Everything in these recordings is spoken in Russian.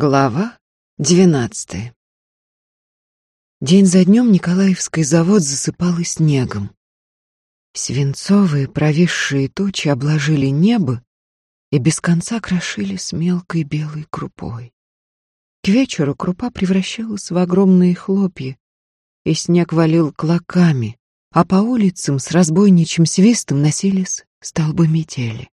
Глава двенадцатая День за днем Николаевский завод засыпало снегом. Свинцовые провисшие тучи обложили небо и без конца крошили с мелкой белой крупой. К вечеру крупа превращалась в огромные хлопья, и снег валил клоками, а по улицам с разбойничьим свистом носились столбы метели.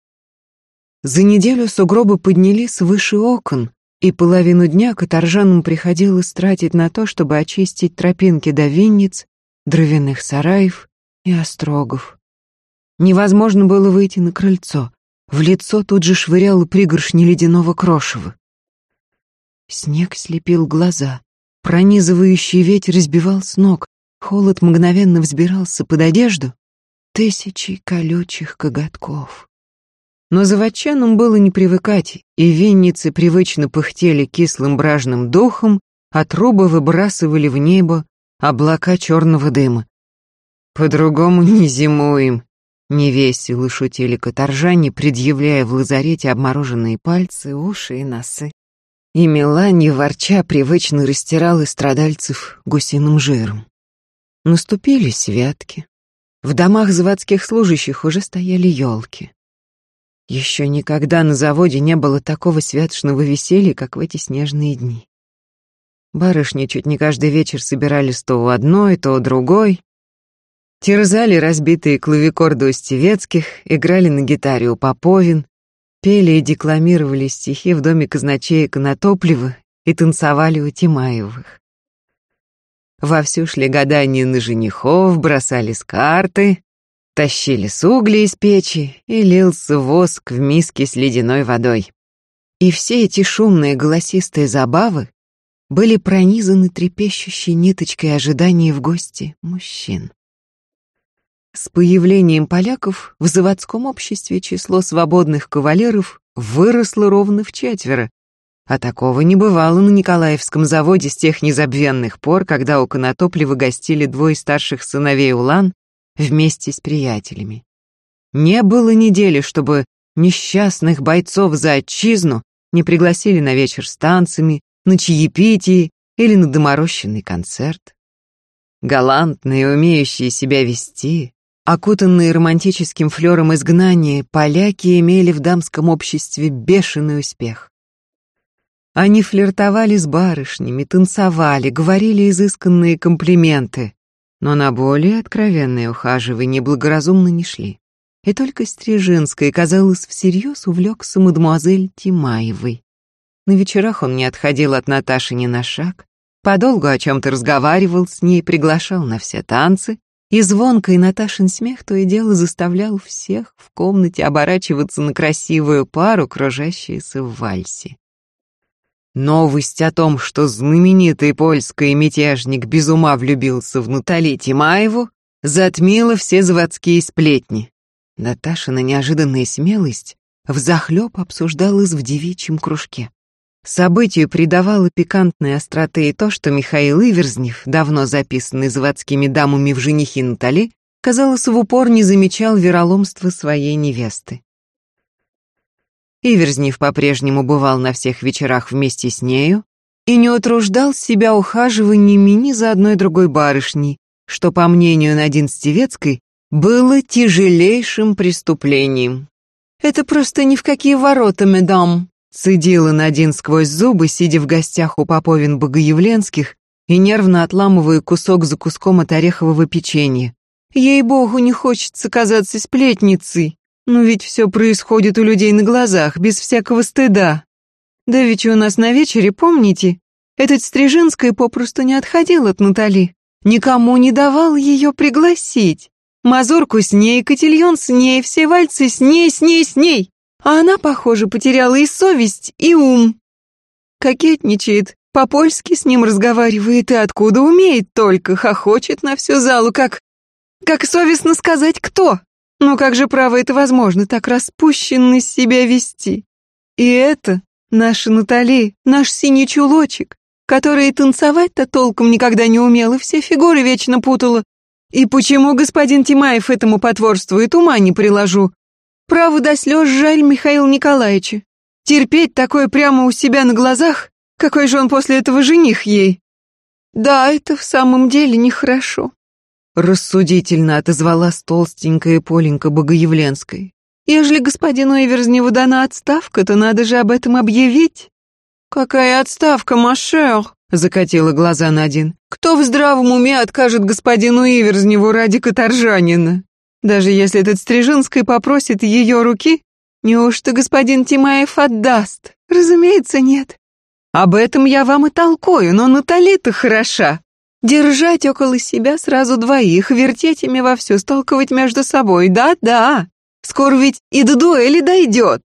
За неделю сугробы поднялись выше окон, и половину дня каторжанам приходилось тратить на то, чтобы очистить тропинки до винниц, дровяных сараев и острогов. Невозможно было выйти на крыльцо. В лицо тут же швыряло пригоршни ледяного крошева. Снег слепил глаза. Пронизывающий ветер разбивал с ног. Холод мгновенно взбирался под одежду. Тысячи колючих коготков. Но заводчанам было не привыкать, и винницы привычно пыхтели кислым бражным духом, а трубы выбрасывали в небо облака черного дыма. «По-другому не зимуем», — невесело шутили каторжане, предъявляя в лазарете обмороженные пальцы, уши и носы. И Меланья, ворча, привычно растирала страдальцев гусиным жиром. Наступили святки. В домах заводских служащих уже стояли елки. Еще никогда на заводе не было такого святочного веселья, как в эти снежные дни. Барышни чуть не каждый вечер собирались то у одной, то у другой. Терзали разбитые клавикорды у Стевецких, играли на гитаре у Поповин, пели и декламировали стихи в доме казначея Конотоплева и танцевали у Тимаевых. Вовсю шли гадания на женихов, бросались карты, Тащили с угля из печи, и лился воск в миске с ледяной водой. И все эти шумные голосистые забавы были пронизаны трепещущей ниточкой ожидания в гости мужчин. С появлением поляков в заводском обществе число свободных кавалеров выросло ровно в четверо, а такого не бывало на Николаевском заводе с тех незабвенных пор, когда у Конотоплева гостили двое старших сыновей Улан вместе с приятелями. Не было недели, чтобы несчастных бойцов за отчизну не пригласили на вечер с танцами, на чаепитие или на доморощенный концерт. Галантные, умеющие себя вести, окутанные романтическим флером изгнания, поляки имели в дамском обществе бешеный успех. Они флиртовали с барышнями, танцевали, говорили изысканные комплименты, но на более откровенные ухаживания благоразумно не шли. И только Стрижинской, казалось, всерьез увлекся мадемуазель Тимаевой. На вечерах он не отходил от Наташи ни на шаг, подолгу о чем-то разговаривал с ней, приглашал на все танцы, и звонкий Наташин смех то и дело заставлял всех в комнате оборачиваться на красивую пару, кружащуюся в вальсе. Новость о том, что знаменитый польский мятежник без ума влюбился в Натали Тимаеву, затмила все заводские сплетни. Наташина неожиданная смелость взахлеб обсуждалась в девичьем кружке. Событию придавало пикантной остроты и то, что Михаил Иверзнев, давно записанный заводскими дамами в женихи Натали, казалось, в упор не замечал вероломства своей невесты. Иверзнев по-прежнему бывал на всех вечерах вместе с нею и не утруждал себя ухаживаниями ни за одной другой барышней, что, по мнению Надин Стевецкой, было тяжелейшим преступлением. «Это просто ни в какие ворота, медам», цедила Надин сквозь зубы, сидя в гостях у Поповин Богоявленских и нервно отламывая кусок за куском от орехового печенья. «Ей-богу, не хочется казаться сплетницей. Но ведь все происходит у людей на глазах, без всякого стыда. Да ведь у нас на вечере, помните, этот Стрижинская попросту не отходил от Натали. Никому не давал ее пригласить. Мазурку с ней, котельон с ней, все вальцы с ней, с ней, с ней. А она, похоже, потеряла и совесть, и ум. Кокетничает, по-польски с ним разговаривает и откуда умеет только, хохочет на всю залу, как... Как совестно сказать, кто? Но как же право это возможно, так распущенно себя вести? И это наша Натали, наш синий чулочек, который танцевать-то толком никогда не умел и все фигуры вечно путала. И почему господин Тимаев этому потворствует, ума не приложу. Право до слез жаль Михаила Николаевича. Терпеть такое прямо у себя на глазах, Какой же он после этого жених ей? Да, это в самом деле нехорошо. Рассудительно отозвалась толстенькая Поленька Богоявленской. Ежели господину Иверзневу дана отставка, то надо же об этом объявить. Какая отставка, Машер? Закатила глаза Надин. Кто в здравом уме откажет господину Иверзневу ради каторжанина? Даже если этот Стрижинский попросит ее руки, неужто господин Тимаев отдаст? Разумеется, нет. Об этом я вам и толкую, но Натали-то хороша. Держать около себя сразу двоих, вертеть ими вовсю, сталкивать между собой. Да-да, скоро ведь и до дуэли дойдет.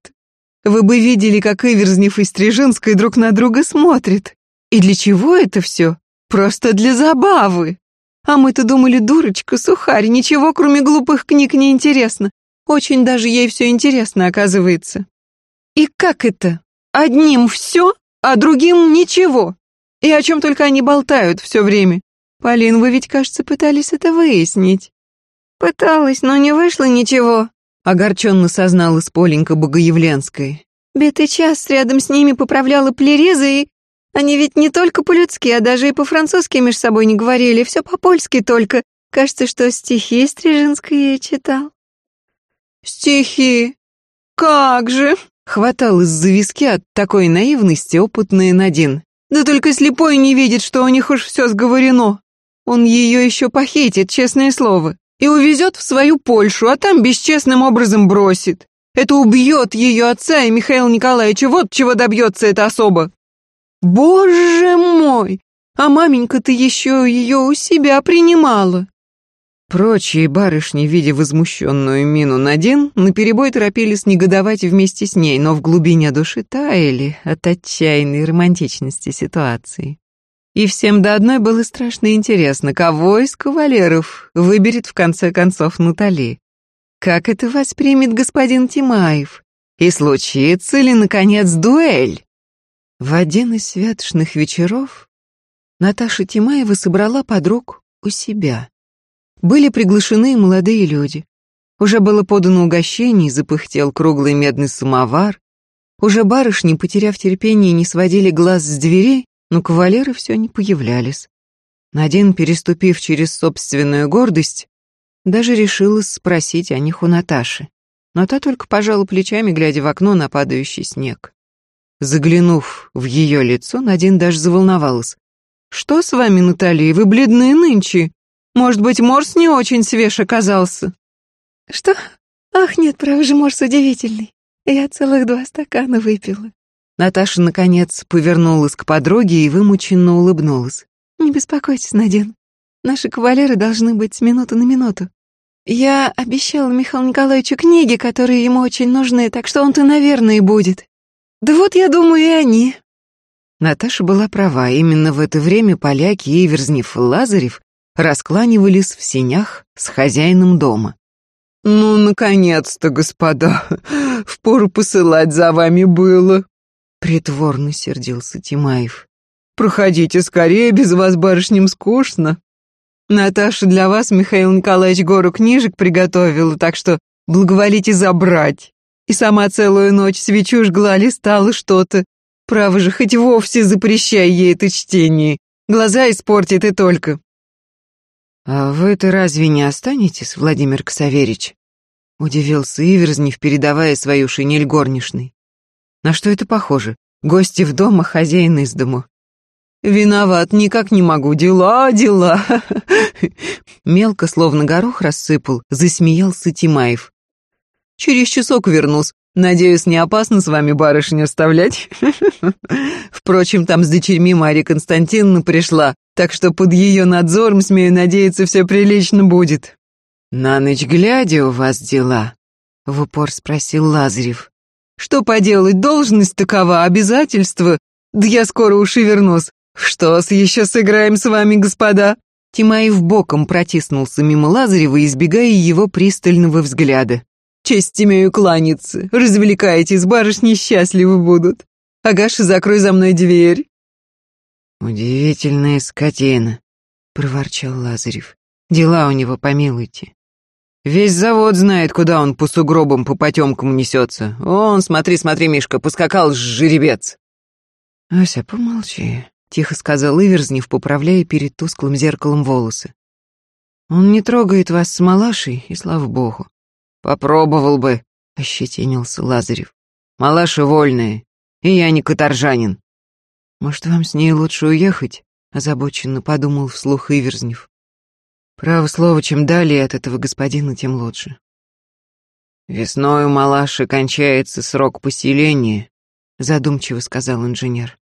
Вы бы видели, как Иверзнев и Стрижинской друг на друга смотрят. И для чего это все? Просто для забавы. А мы-то думали, дурочка, сухарь, ничего, кроме глупых книг, не интересно. Очень даже ей все интересно, оказывается. И как это? Одним все, а другим ничего. И о чем только они болтают все время. Полин, вы ведь, кажется, пытались это выяснить. Пыталась, но не вышло ничего, огорченно созналась Поленька Богоявленская. Битый час рядом с ними поправляла плерезы, и они ведь не только по-людски, а даже и по-французски между собой не говорили, все по-польски только. Кажется, что стихи Стрижинские читал. Стихи? Как же? Хваталась за виски от такой наивности опытная Надин. Да только слепой не видит, что у них уж все сговорено. Он ее еще похитит, честное слово, и увезет в свою Польшу, а там бесчестным образом бросит. Это убьет ее отца и Михаила Николаевича, вот чего добьется эта особа. Боже мой! А маменька-то еще ее у себя принимала. Прочие барышни, видя возмущенную мину Надин, наперебой торопились негодовать вместе с ней, но в глубине души таяли от отчаянной романтичности ситуации. И всем до одной было страшно интересно, кого из кавалеров выберет в конце концов Натали. Как это воспримет господин Тимаев? И случится ли, наконец, дуэль? В один из святочных вечеров Наташа Тимаева собрала подруг у себя. Были приглашены молодые люди. Уже было подано угощение, запыхтел круглый медный самовар. Уже барышни, потеряв терпение, не сводили глаз с дверей, но кавалеры все не появлялись. Надин, переступив через собственную гордость, даже решилась спросить о них у Наташи. Но та только пожала плечами, глядя в окно на падающий снег. Заглянув в ее лицо, Надин даже заволновалась. «Что с вами, Наталья, вы бледны нынче? Может быть, морс не очень свеж оказался?» «Что? Ах, нет, право же, морс удивительный. Я целых два стакана выпила». Наташа, наконец, повернулась к подруге и вымученно улыбнулась. «Не беспокойтесь, Надин. Наши кавалеры должны быть с минуты на минуту. Я обещала Михаилу Николаевичу книги, которые ему очень нужны, так что он-то, наверное, и будет. Да вот, я думаю, и они. Наташа была права. Именно в это время поляки Иверзнев и Лазарев раскланивались в сенях с хозяином дома. «Ну, наконец-то, господа, впору посылать за вами было», — притворно сердился Тимаев. «Проходите скорее, без вас барышням скучно. Наташа для вас, Михаил Николаевич, гору книжек приготовила, так что благоволите забрать» и сама целую ночь свечу жгла, листала что-то. Право же, хоть вовсе запрещай ей это чтение. Глаза испортит и только. «А вы-то разве не останетесь, Владимир Ксаверич?» Удивился Иверзнев, передавая свою шинель горничной. «На что это похоже? Гости в дом, а хозяин из дому». «Виноват, никак не могу. Дела, дела!» Мелко, словно горох рассыпал, засмеялся Тимаев. Через часок вернусь. Надеюсь, не опасно с вами барышню оставлять? Впрочем, там с дочерьми Марья Константиновна пришла, так что под ее надзором, смею надеяться, все прилично будет. На ночь глядя у вас дела, — в упор спросил Лазарев. Что поделать, должность такова, обязательства. Да я скоро уж и вернусь. Что-с, еще сыграем с вами, господа?» Тимаев боком протиснулся мимо Лазарева, избегая его пристального взгляда. Честь имею кланяться. Развлекайтесь, барышни счастливы будут. Агаша, закрой за мной дверь. Удивительная скотина, проворчал Лазарев. Дела у него, помилуйте. Весь завод знает, куда он по сугробам, по потемкам несется. Он, смотри, смотри, Мишка, поскакал жеребец. «Ася, помолчи», — тихо сказал Иверзнев, поправляя перед тусклым зеркалом волосы. «Он не трогает вас с малашей, и слава богу». «Попробовал бы», — ощетинился Лазарев. «Малаша вольная, и я не каторжанин». «Может, вам с ней лучше уехать?» — озабоченно подумал вслух Иверзнев. «Право слово, чем далее от этого господина, тем лучше». «Весной у малаши кончается срок поселения», — задумчиво сказал инженер.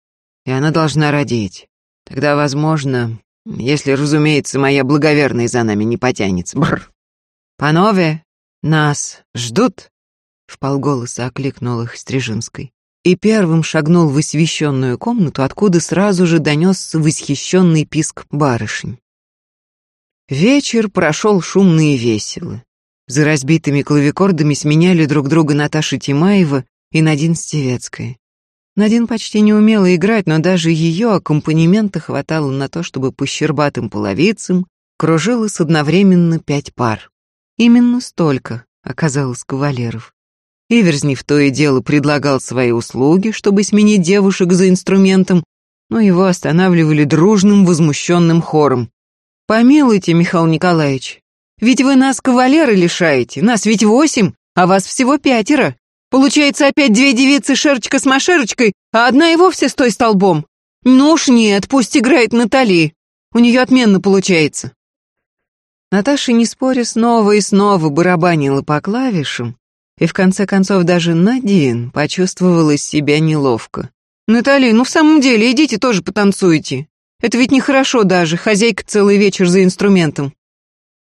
«И она должна родить. Тогда, возможно, если, разумеется, моя благоверная за нами не потянется. Бррр. Панове, нас ждут?» — вполголоса окликнул их Стрижинской. И первым шагнул в освещенную комнату, откуда сразу же донесся восхищенный писк барышень. Вечер прошел шумно и весело. За разбитыми клавикордами сменяли друг друга Наташа Тимаева и Надин Стевецкая. Надин почти не умела играть, но даже ее аккомпанемента хватало на то, чтобы по щербатым половицам кружилось одновременно пять пар. Именно столько оказалось кавалеров. Иверзнев то и дело предлагал свои услуги, чтобы сменить девушек за инструментом, но его останавливали дружным возмущенным хором. «Помилуйте, Михаил Николаевич, ведь вы нас кавалеры лишаете, нас ведь восемь, а вас всего пятеро. Получается опять две девицы Шерочка с Машерочкой, а одна и вовсе с той столбом. Ну уж нет, пусть играет Натали. У нее отменно получается. Наташа, не споря, снова и снова барабанила по клавишам, и в конце концов даже Надин почувствовала себя неловко. «Натали, ну в самом деле, идите тоже потанцуйте. Это ведь нехорошо даже, хозяйка целый вечер за инструментом».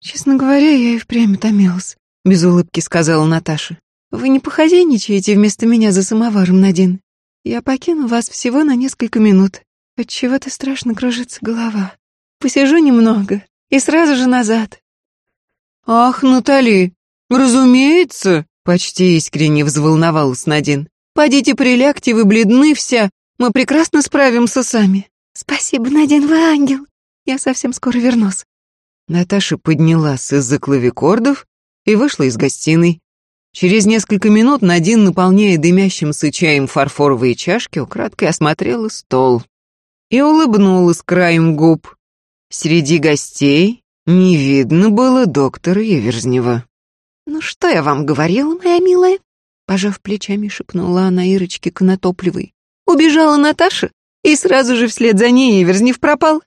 «Честно говоря, я и впрямь утомилась», — без улыбки сказала Наташа. «Вы не похозяйничаете вместо меня за самоваром, Надин. Я покину вас всего на несколько минут. От чего то страшно кружится голова. Посижу немного и сразу же назад». «Ах, Натали, разумеется!» — почти искренне взволновалась Надин. «Подите прилягте, вы бледны вся. Мы прекрасно справимся сами». «Спасибо, Надин, вы ангел. Я совсем скоро вернусь». Наташа поднялась из-за клавикордов и вышла из гостиной. Через несколько минут Надин, наполняя дымящимся чаем фарфоровые чашки, украдкой осмотрела стол и улыбнулась краем губ. Среди гостей не видно было доктора Еверзнева. «Ну что я вам говорила, моя милая?» Пожав плечами, шепнула она Ирочке Конотопливой. «Убежала Наташа, и сразу же вслед за ней Еверзнев пропал.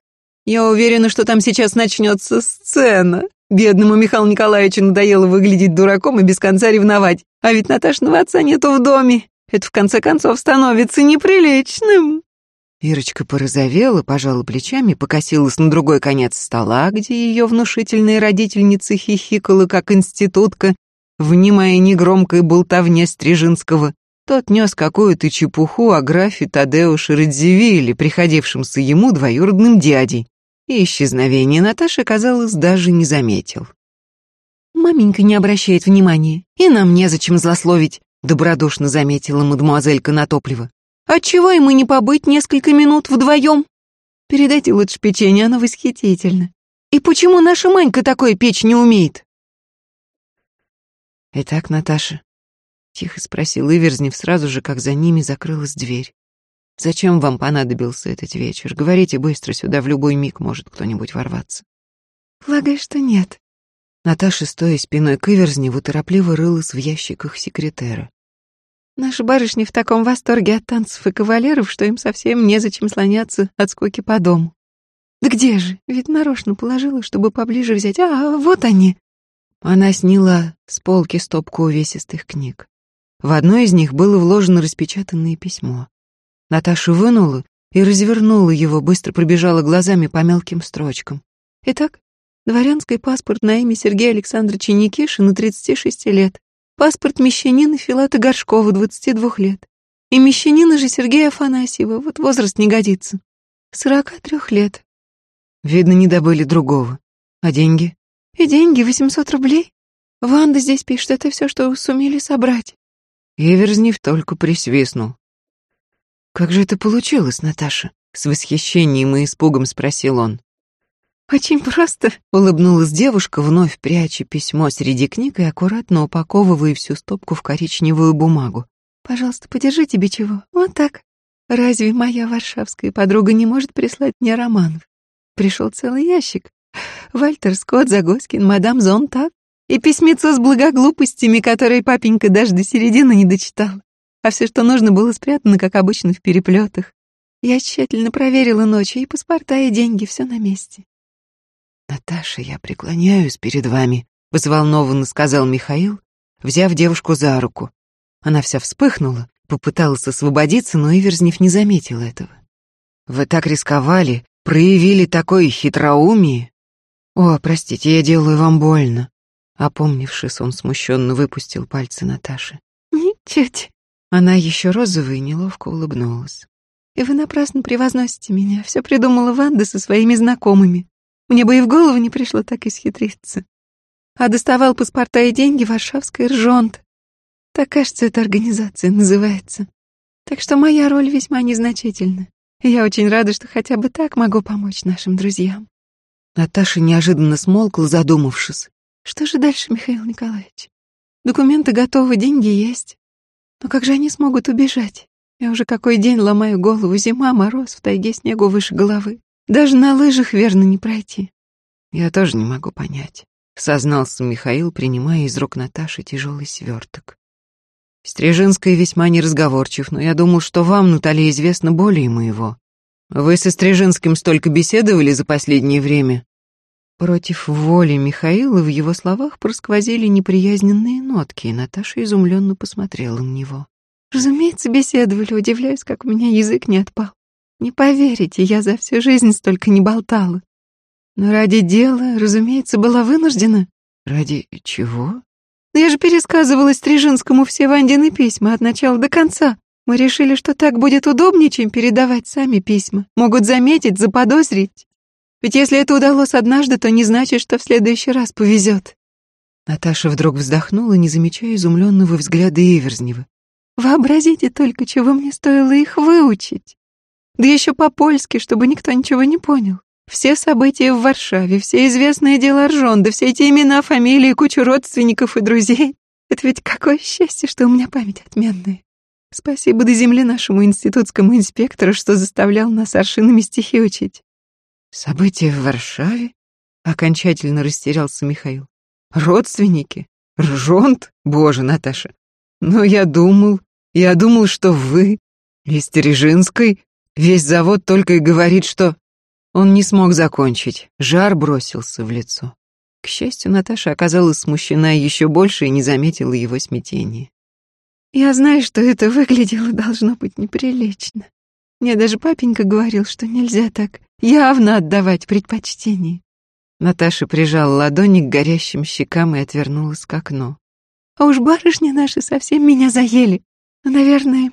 Я уверена, что там сейчас начнется сцена. Бедному Михаилу Николаевичу надоело выглядеть дураком и без конца ревновать. А ведь Наташного отца нету в доме. Это в конце концов становится неприличным. Ирочка порозовела, пожала плечами, покосилась на другой конец стола, где ее внушительная родительница хихикала, как институтка, внимая негромкой болтовне Стрижинского. Тот нес какую-то чепуху о графе Тадеуше Радзивилле, приходившемся ему двоюродным дядей и исчезновение Наташи, казалось, даже не заметил. «Маменька не обращает внимания, и нам незачем злословить», добродушно заметила мадемуазель Конотоплева. «Отчего ему не побыть несколько минут вдвоем? Передайте лучше печенье, оно восхитительно. И почему наша Манька такое печь не умеет?» «Итак, Наташа», — тихо спросил Иверзнев сразу же, как за ними закрылась дверь. Зачем вам понадобился этот вечер? Говорите быстро, сюда в любой миг может кто-нибудь ворваться. Полагаю, что нет. Наташа, стоя спиной к Иверзневу, торопливо рылась в ящиках секретера. Наши барышни в таком восторге от танцев и кавалеров, что им совсем незачем слоняться от скуки по дому. Да где же? Ведь нарочно положила, чтобы поближе взять. А, вот они. Она сняла с полки стопку увесистых книг. В одной из них было вложено распечатанное письмо. Наташа вынула и развернула его, быстро пробежала глазами по мелким строчкам. Итак, дворянский паспорт на имя Сергея Александровича Никишина, 36 лет. Паспорт мещанина Филата Горшкова, 22 лет. И мещанина же Сергея Афанасьева, вот возраст не годится. 43 лет. Видно, не добыли другого. А деньги? И деньги, 800 рублей. Ванда здесь пишет, это все, что сумели собрать. Эверзнев только присвистнул. «Как же это получилось, Наташа?» — с восхищением и испугом спросил он. «Очень просто», — улыбнулась девушка, вновь пряча письмо среди книг и аккуратно упаковывая всю стопку в коричневую бумагу. «Пожалуйста, подержи тебе чего. Вот так». Разве моя варшавская подруга не может прислать мне романов? Пришел целый ящик. Вальтер Скотт, Загоскин, мадам Зонта и письмецо с благоглупостями, которые папенька даже до середины не дочитал. А все, что нужно, было спрятано, как обычно, в переплетах. Я тщательно проверила ночью, и паспорта, и деньги, все на месте. «Наташа, я преклоняюсь перед вами», — взволнованно сказал Михаил, взяв девушку за руку. Она вся вспыхнула, попыталась освободиться, но Иверзнев не заметил этого. «Вы так рисковали, проявили такое хитроумие. О, простите, я делаю вам больно». Опомнившись, он смущенно выпустил пальцы Наташи. «Ничуть». Она еще розовая и неловко улыбнулась. «И вы напрасно превозносите меня. Все придумала Ванда со своими знакомыми. Мне бы и в голову не пришло так исхитриться. А доставал паспорта и деньги Варшавская ржонт. Так, кажется, эта организация называется. Так что моя роль весьма незначительна. И я очень рада, что хотя бы так могу помочь нашим друзьям. Наташа неожиданно смолкла, задумавшись. Что же дальше, Михаил Николаевич? Документы готовы, деньги есть. Но как же они смогут убежать? Я уже какой день ломаю голову. Зима, мороз, в тайге снегу выше головы. Даже на лыжах верно не пройти. Я тоже не могу понять, сознался Михаил, принимая из рук Наташи тяжелый сверток. Стрижинский весьма неразговорчив, но я думал, что вам, Наталья, известно более моего. Вы со Стрижинским столько беседовали за последнее время. Против воли Михаила в его словах просквозили неприязненные нотки, и Наташа изумленно посмотрела на него. Разумеется, беседовали, удивляюсь, как у меня язык не отпал. Не поверите, я за всю жизнь столько не болтала. Но ради дела, разумеется, была вынуждена. Ради чего? Я же пересказывала Стрижинскому все Вандины письма от начала до конца. Мы решили, что так будет удобнее, чем передавать сами письма. Могут заметить, заподозрить. Ведь если это удалось однажды, то не значит, что в следующий раз повезет. Наташа вдруг вздохнула, не замечая изумленного взгляда Иверзнева. Вообразите только, чего мне стоило их выучить. Да еще по-польски, чтобы никто ничего не понял. Все события в Варшаве, все известные дела Ржонда, все эти имена, фамилии, кучу родственников и друзей. Это ведь какое счастье, что у меня память отменная. Спасибо до земли нашему институтскому инспектору, что заставлял нас аршинами стихи учить. События в Варшаве? Окончательно растерялся Михаил. Родственники? Ржонд? Боже, Наташа. Но я думал, я думал, что вы из Тережинской Весь завод только и говорит, что... Он не смог закончить. Жар бросился в лицо. К счастью, Наташа оказалась смущена еще больше и не заметила его смятения. «Я знаю, что это выглядело должно быть неприлично. Мне даже папенька говорил, что нельзя так явно отдавать предпочтение». Наташа прижала ладони к горящим щекам и отвернулась к окну. «А уж барышни наши совсем меня заели. Наверное,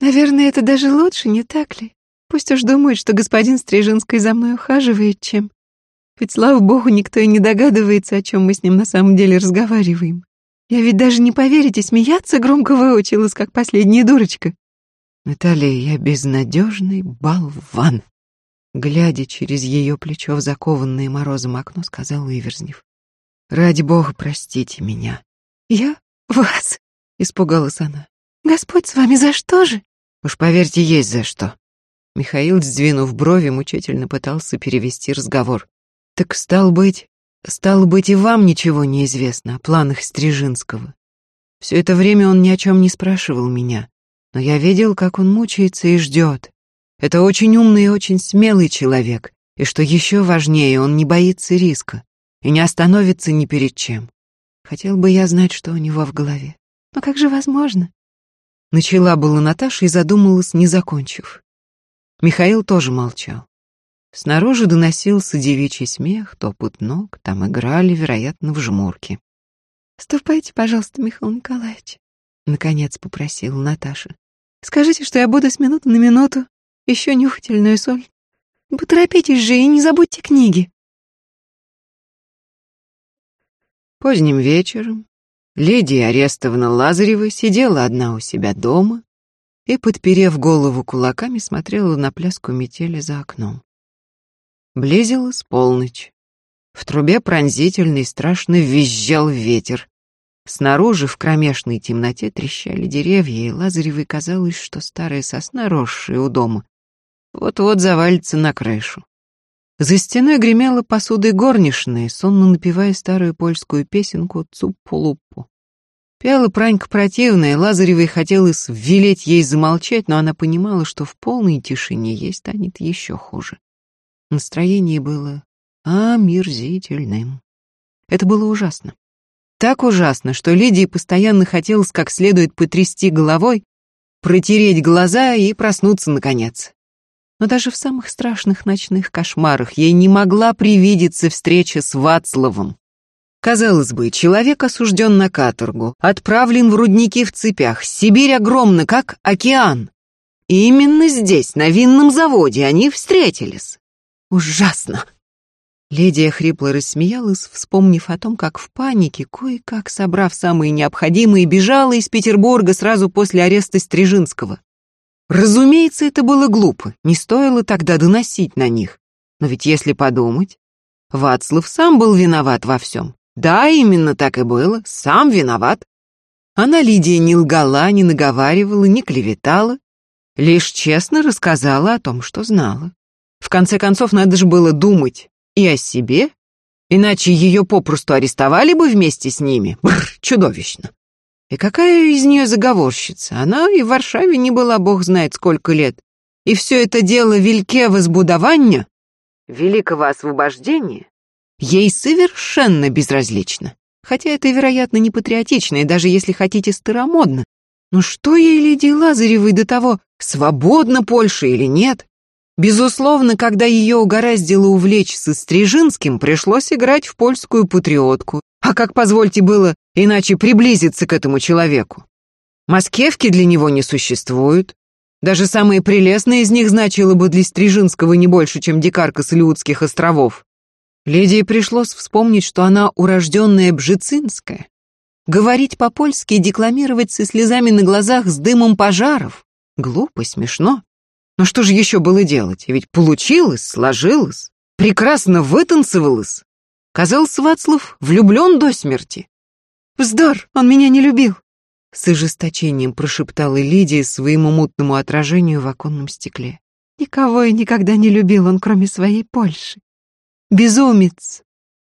Наверное, это даже лучше, не так ли? Пусть уж думает, что господин Стрижинский за мной ухаживает, чем... Ведь, слава богу, никто и не догадывается, о чем мы с ним на самом деле разговариваем. Я ведь даже не поверите, смеяться громко выучилась, как последняя дурочка. Наталья, я безнадежный болван. Глядя через ее плечо в закованное морозом окно, сказал Иверзнев. Ради бога, простите меня. Я? Вас? Испугалась она. Господь с вами за что же? Уж поверьте, есть за что. Михаил, сдвинув брови, мучительно пытался перевести разговор. Так стал быть, стало быть, и вам ничего не известно о планах Стрижинского. Все это время он ни о чем не спрашивал меня, но я видел, как он мучается и ждет. Это очень умный и очень смелый человек, и что еще важнее, он не боится риска и не остановится ни перед чем. Хотел бы я знать, что у него в голове. Но как же возможно? Начала была Наташа и задумалась, не закончив. Михаил тоже молчал. Снаружи доносился девичий смех, топот ног, там играли, вероятно, в жмурки. «Ступайте, пожалуйста, Михаил Николаевич», — наконец попросила Наташа. «Скажите, что я буду с минуты на минуту, еще нюхательную соль. Поторопитесь же и не забудьте книги». Поздним вечером, Леди Арестовна Лазарева сидела одна у себя дома и, подперев голову кулаками, смотрела на пляску метели за окном. Близилась полночь. В трубе пронзительный страшно визжал ветер. Снаружи в кромешной темноте трещали деревья, и Лазаревой казалось, что старая сосна, росшая у дома, вот-вот завалится на крышу. За стеной гремела посудой горничная, сонно напевая старую польскую песенку «Цуппу-луппу». Пела пранька противная, Лазаревой хотелось велеть ей замолчать, но она понимала, что в полной тишине ей станет еще хуже. Настроение было омерзительным. Это было ужасно. Так ужасно, что Лидии постоянно хотелось как следует потрясти головой, протереть глаза и проснуться наконец. Но даже в самых страшных ночных кошмарах ей не могла привидеться встреча с Вацлавом. Казалось бы, человек осужден на каторгу, отправлен в рудники в цепях, Сибирь огромна, как океан. И именно здесь, на винном заводе, они встретились. Ужасно. Ледия хрипло рассмеялась, вспомнив о том, как в панике, кое-как собрав самые необходимые, бежала из Петербурга сразу после ареста Стрижинского. Разумеется, это было глупо, не стоило тогда доносить на них. Но ведь если подумать, Вацлав сам был виноват во всем. Да, именно так и было, сам виноват. Она Лидия не лгала, не наговаривала, не клеветала, лишь честно рассказала о том, что знала. В конце концов, надо же было думать, и о себе, иначе ее попросту арестовали бы вместе с ними. Бррр, чудовищно. И какая из нее заговорщица? Она и в Варшаве не была бог знает сколько лет. И все это дело вельке возбудования, великого освобождения, ей совершенно безразлично. Хотя это, вероятно, не патриотично и даже, если хотите, старомодно. Но что ей, Лидии Лазаревой, до того, свободна Польша или нет? Безусловно, когда ее угораздило увлечься Стрижинским, пришлось играть в польскую патриотку. А как, позвольте, было иначе приблизиться к этому человеку? Москевки для него не существуют. Даже самые прелестные из них значило бы для Стрижинского не больше, чем дикарка с Илиутских островов. Лидии пришлось вспомнить, что она урожденная Бжецинская. Говорить по-польски и декламировать со слезами на глазах с дымом пожаров. Глупо, смешно. Но что же еще было делать? Ведь получилось, сложилось, прекрасно вытанцевалось. Казалось, Вацлав влюблен до смерти. «Вздор, он меня не любил!» С ожесточением прошептала Лидия своему мутному отражению в оконном стекле. «Никого и никогда не любил он, кроме своей Польши. Безумец!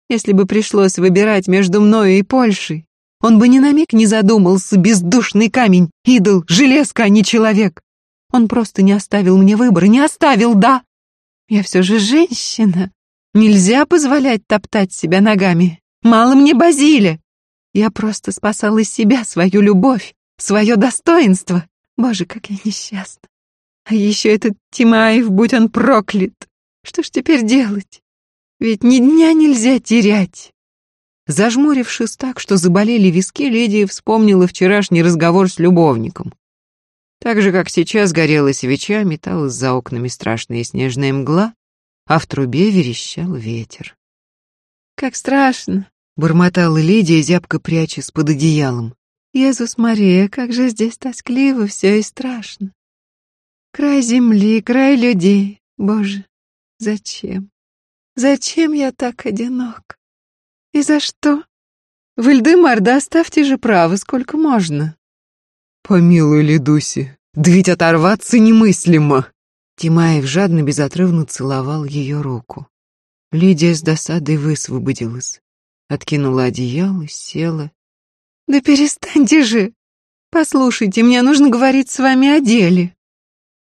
Если бы пришлось выбирать между мною и Польшей, он бы ни на миг не задумался, бездушный камень, идол, железка, а не человек. Он просто не оставил мне выбора, не оставил, да. Я все же женщина. Нельзя позволять топтать себя ногами. Мало мне Базиля. Я просто спасала себя, свою любовь, свое достоинство. Боже, как я несчастна. А еще этот Тимаев, будь он проклят. Что ж теперь делать? Ведь ни дня нельзя терять. Зажмурившись так, что заболели виски, Лидия вспомнила вчерашний разговор с любовником. Так же, как сейчас горела свеча, металась за окнами страшная снежная мгла, а в трубе верещал ветер. «Как страшно!» — бормотала Лидия, зябко прячась под одеялом. «Иисус Мария, как же здесь тоскливо все и страшно! Край земли, край людей, Боже, зачем? Зачем я так одинок? И за что? Вальдемар, да оставьте же право, сколько можно!» «Помилуй, Ледуси, да ведь оторваться немыслимо!» Тимаев жадно, безотрывно целовал ее руку. Лидия с досадой высвободилась, откинула одеяло, села. «Да перестаньте же! Послушайте, мне нужно говорить с вами о деле!»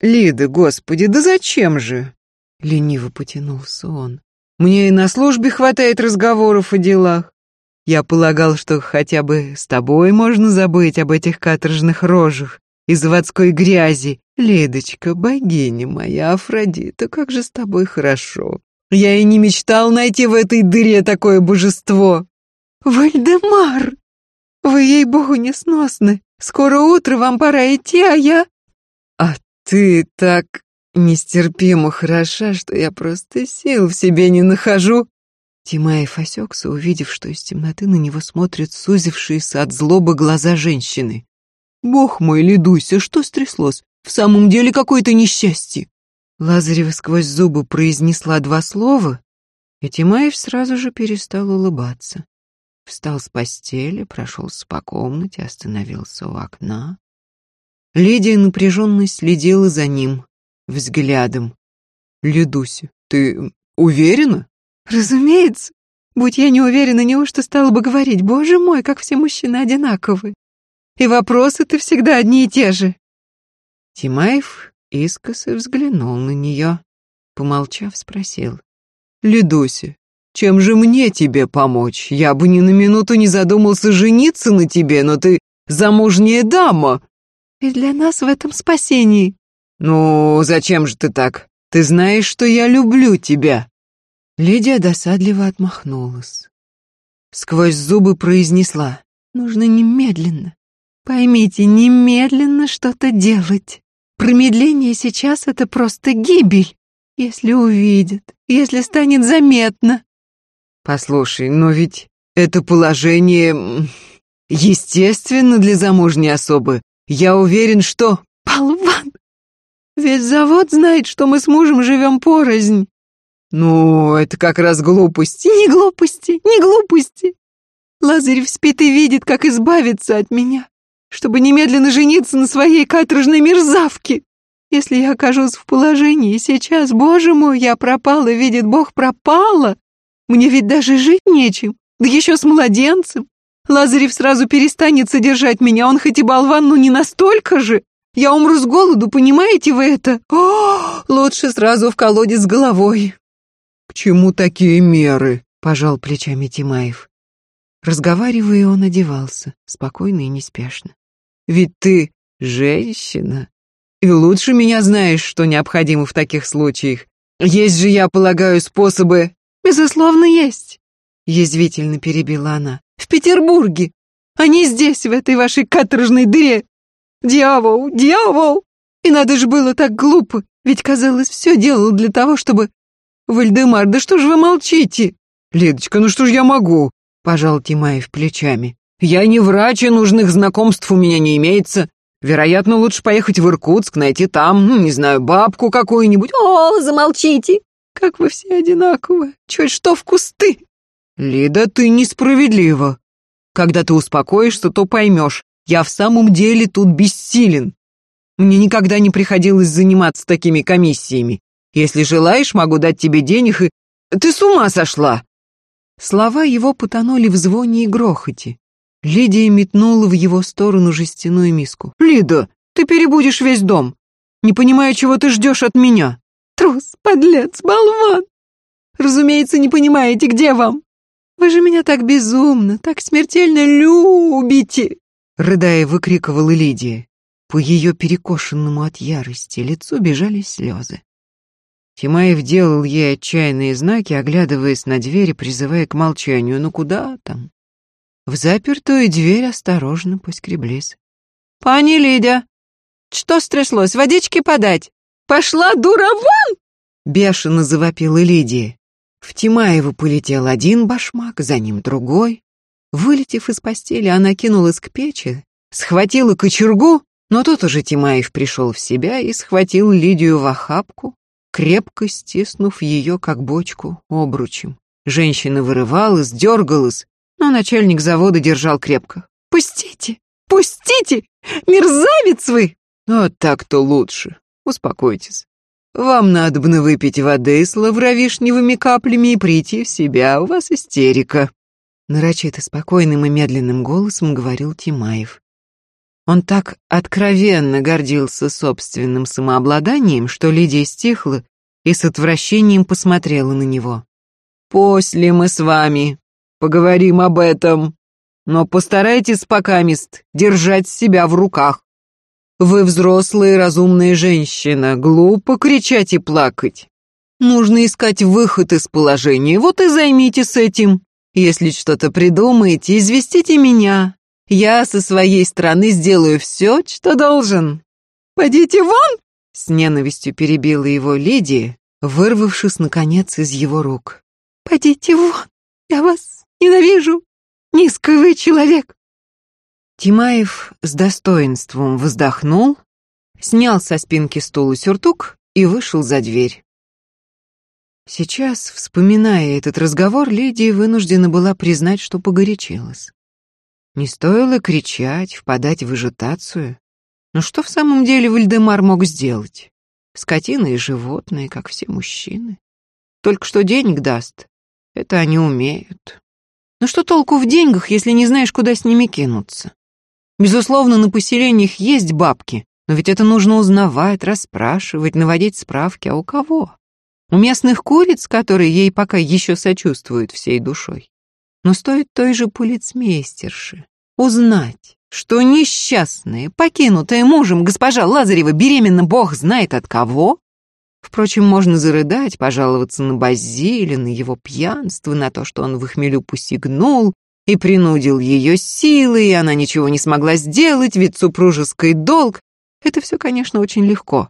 «Лида, господи, да зачем же?» Лениво потянулся он. «Мне и на службе хватает разговоров о делах. Я полагал, что хотя бы с тобой можно забыть об этих каторжных рожах и заводской грязи. Ледочка, богиня моя, Афродита, как же с тобой хорошо. Я и не мечтал найти в этой дыре такое божество. Вальдемар, вы, ей-богу, несносны. Скоро утро, вам пора идти, а я... А ты так нестерпимо хороша, что я просто сил в себе не нахожу. Тимаев осекся, увидев, что из темноты на него смотрят сузившиеся от злобы глаза женщины. «Бог мой, Ледуся, что стряслось? В самом деле какое-то несчастье!» Лазарева сквозь зубы произнесла два слова, и Тимаев сразу же перестал улыбаться. встал с постели, прошелся по комнате, остановился у окна. Лидия напряженно следила за ним взглядом. «Ледуся, ты уверена?» «Разумеется. Будь я не уверена, неужто стала бы говорить, боже мой, как все мужчины одинаковы. И вопросы-то всегда одни и те же». Тимаев искоса взглянул на нее, помолчав, спросил. «Ледуся, чем же мне тебе помочь? Я бы ни на минуту не задумался жениться на тебе, но ты замужняя дама». «И для нас в этом спасении». «Ну, зачем же ты так? Ты знаешь, что я люблю тебя». Лидия досадливо отмахнулась. Сквозь зубы произнесла. «Нужно немедленно, поймите, немедленно что-то делать. Промедление сейчас — это просто гибель, если увидят, если станет заметно». «Послушай, но ведь это положение естественно для замужней особы. Я уверен, что...» «Болван! Весь завод знает, что мы с мужем живем порознь». «Ну, это как раз глупости». «Не глупости, не глупости. Лазарев спит и видит, как избавиться от меня, чтобы немедленно жениться на своей каторжной мерзавке. Если я окажусь в положении сейчас, боже мой, я пропала, видит Бог, пропала. Мне ведь даже жить нечем, да еще с младенцем. Лазарев сразу перестанет содержать меня, он хоть и болван, но не настолько же. Я умру с голоду, понимаете вы это? О, лучше сразу в колодец с головой. К чему такие меры? Пожал плечами Тимаев. Разговаривая, он одевался, спокойно и неспешно. Ведь ты женщина, и лучше меня знаешь, что необходимо в таких случаях. Есть же, я полагаю, способы... Безусловно, есть, язвительно перебила она в Петербурге, а не здесь, в этой вашей каторжной дыре. Дьявол, дьявол! И надо же было так глупо, ведь, казалось, все делал для того, чтобы... Вальдемар, да что же вы молчите? Лидочка, ну что ж я могу? Пожал Тимаев плечами. Я не врач, и нужных знакомств у меня не имеется. Вероятно, лучше поехать в Иркутск, найти там, ну, не знаю, бабку какую-нибудь. О, замолчите! Как вы все одинаковы. Чуть что в кусты. «Лида, ты несправедлива. Когда ты успокоишься, то поймешь, я в самом деле тут бессилен. Мне никогда не приходилось заниматься такими комиссиями. Если желаешь, могу дать тебе денег и... Ты с ума сошла!» Слова его потонули в звоне и грохоте. Лидия метнула в его сторону жестяную миску. «Лида, ты перебудешь весь дом. Не понимаю, чего ты ждешь от меня». «Трус, подлец, болван! Разумеется, не понимаете, где вам. Вы же меня так безумно, так смертельно любите!» Рыдая, выкрикивала Лидия. По ее перекошенному от ярости лицу бежали слезы. Тимаев делал ей отчаянные знаки, оглядываясь на дверь и призывая к молчанию. «Ну куда там?» В запертую дверь осторожно поскреблись. «Пани Лидя, что стряслось? Водички подать? Пошла дура вон!» Бешено завопила Лидия. В Тимаева полетел один башмак, за ним другой. Вылетев из постели, она кинулась к печи, схватила кочергу, но тут уже Тимаев пришел в себя и схватил Лидию в охапку, крепко стиснув ее, как бочку, обручем. Женщина вырывалась, дергалась, но начальник завода держал крепко. «Пустите! Пустите! Мерзавец вы!» «Вот так-то лучше. Успокойтесь. Вам надо бы выпить воды с лавровишневыми каплями и прийти в себя, у вас истерика. Нарочито спокойным и медленным голосом говорил Тимаев. Он так откровенно гордился собственным самообладанием, что Лидия стихла и с отвращением посмотрела на него. «После мы с вами поговорим об этом, но постарайтесь покамест держать себя в руках. Вы взрослая и разумная женщина, глупо кричать и плакать. Нужно искать выход из положения, вот и займитесь этим. Если что-то придумаете, известите меня. Я со своей стороны сделаю все, что должен. Пойдите вон!» С ненавистью перебила его Лидия, вырвавшись, наконец, из его рук. «Пойдите вон! Я вас ненавижу! Низкий вы человек! Тимаев с достоинством вздохнул, снял со спинки стула сюртук и вышел за дверь. Сейчас, вспоминая этот разговор, Лидия вынуждена была признать, что погорячилась. Не стоило кричать, впадать в ажитацию. Но что в самом деле Вальдемар мог сделать? Скотина и животные, как все мужчины. Только что денег даст. Это они умеют. Но что толку в деньгах, если не знаешь, куда с ними кинуться? Безусловно, на поселениях есть бабки, но ведь это нужно узнавать, расспрашивать, наводить справки. А у кого? У местных куриц, которые ей пока еще сочувствуют всей душой. Но стоит той же полицмейстерши узнать, что несчастная, покинутая мужем госпожа Лазарева беременна бог знает от кого, Впрочем, можно зарыдать, пожаловаться на Базилия, на его пьянство, на то, что он в хмелю посягнул и принудил ее силой, и она ничего не смогла сделать, ведь супружеский долг — это все, конечно, очень легко.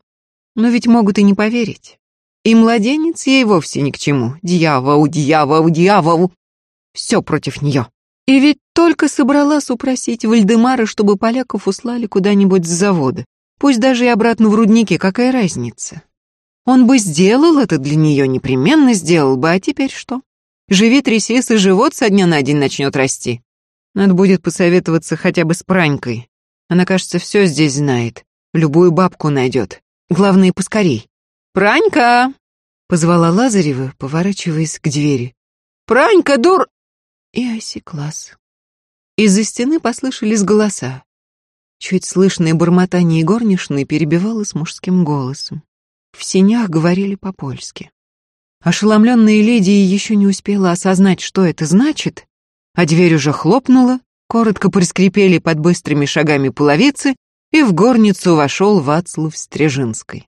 Но ведь могут и не поверить. И младенец ей вовсе ни к чему. Дьявол, дьявол, дьявол. Все против нее. И ведь только собралась упросить Вальдемара, чтобы поляков услали куда-нибудь с завода. Пусть даже и обратно в рудники, какая разница? Он бы сделал это для нее, непременно сделал бы, а теперь что? Живи, трясись, и живот со дня на день начнет расти. Надо будет посоветоваться хотя бы с Пранькой. Она, кажется, все здесь знает. Любую бабку найдет. Главное, поскорей. «Пранька!» — позвала Лазарева, поворачиваясь к двери. «Пранька, дур...» И осеклась. Из-за стены послышались голоса. Чуть слышное бормотание горничной перебивалось мужским голосом. В синях говорили по-польски. Ошеломленная леди еще не успела осознать, что это значит, а дверь уже хлопнула, коротко проскрипели под быстрыми шагами половицы, и в горницу вошел Вацлав Стрежинский.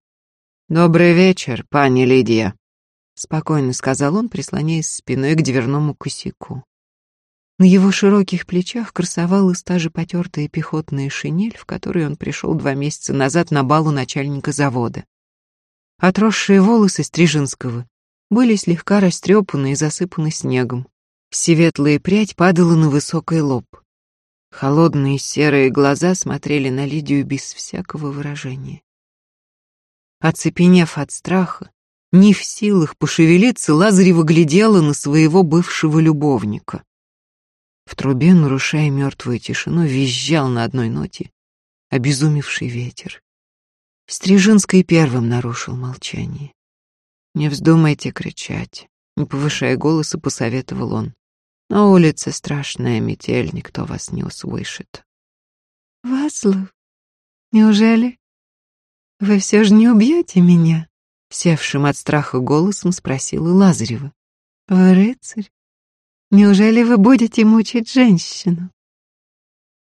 «Добрый вечер, пани Лидия», — спокойно сказал он, прислоняясь спиной к дверному косяку. На его широких плечах красовалась та же потертая пехотная шинель, в которой он пришел два месяца назад на балу начальника завода. Отросшие волосы Стрижинского были слегка растрепаны и засыпаны снегом. Светлая прядь падала на высокий лоб. Холодные серые глаза смотрели на Лидию без всякого выражения. Оцепенев от страха, не в силах пошевелиться, Лазарева глядела на своего бывшего любовника. В трубе, нарушая мертвую тишину, визжал на одной ноте обезумевший ветер. Стрижинский первым нарушил молчание. «Не вздумайте кричать», — не повышая голоса, посоветовал он. «На улице страшная метель, никто вас не услышит». «Васлов, неужели вы все же не убьете меня?» Севшим от страха голосом спросила Лазарева. «Вы рыцарь? Неужели вы будете мучить женщину?»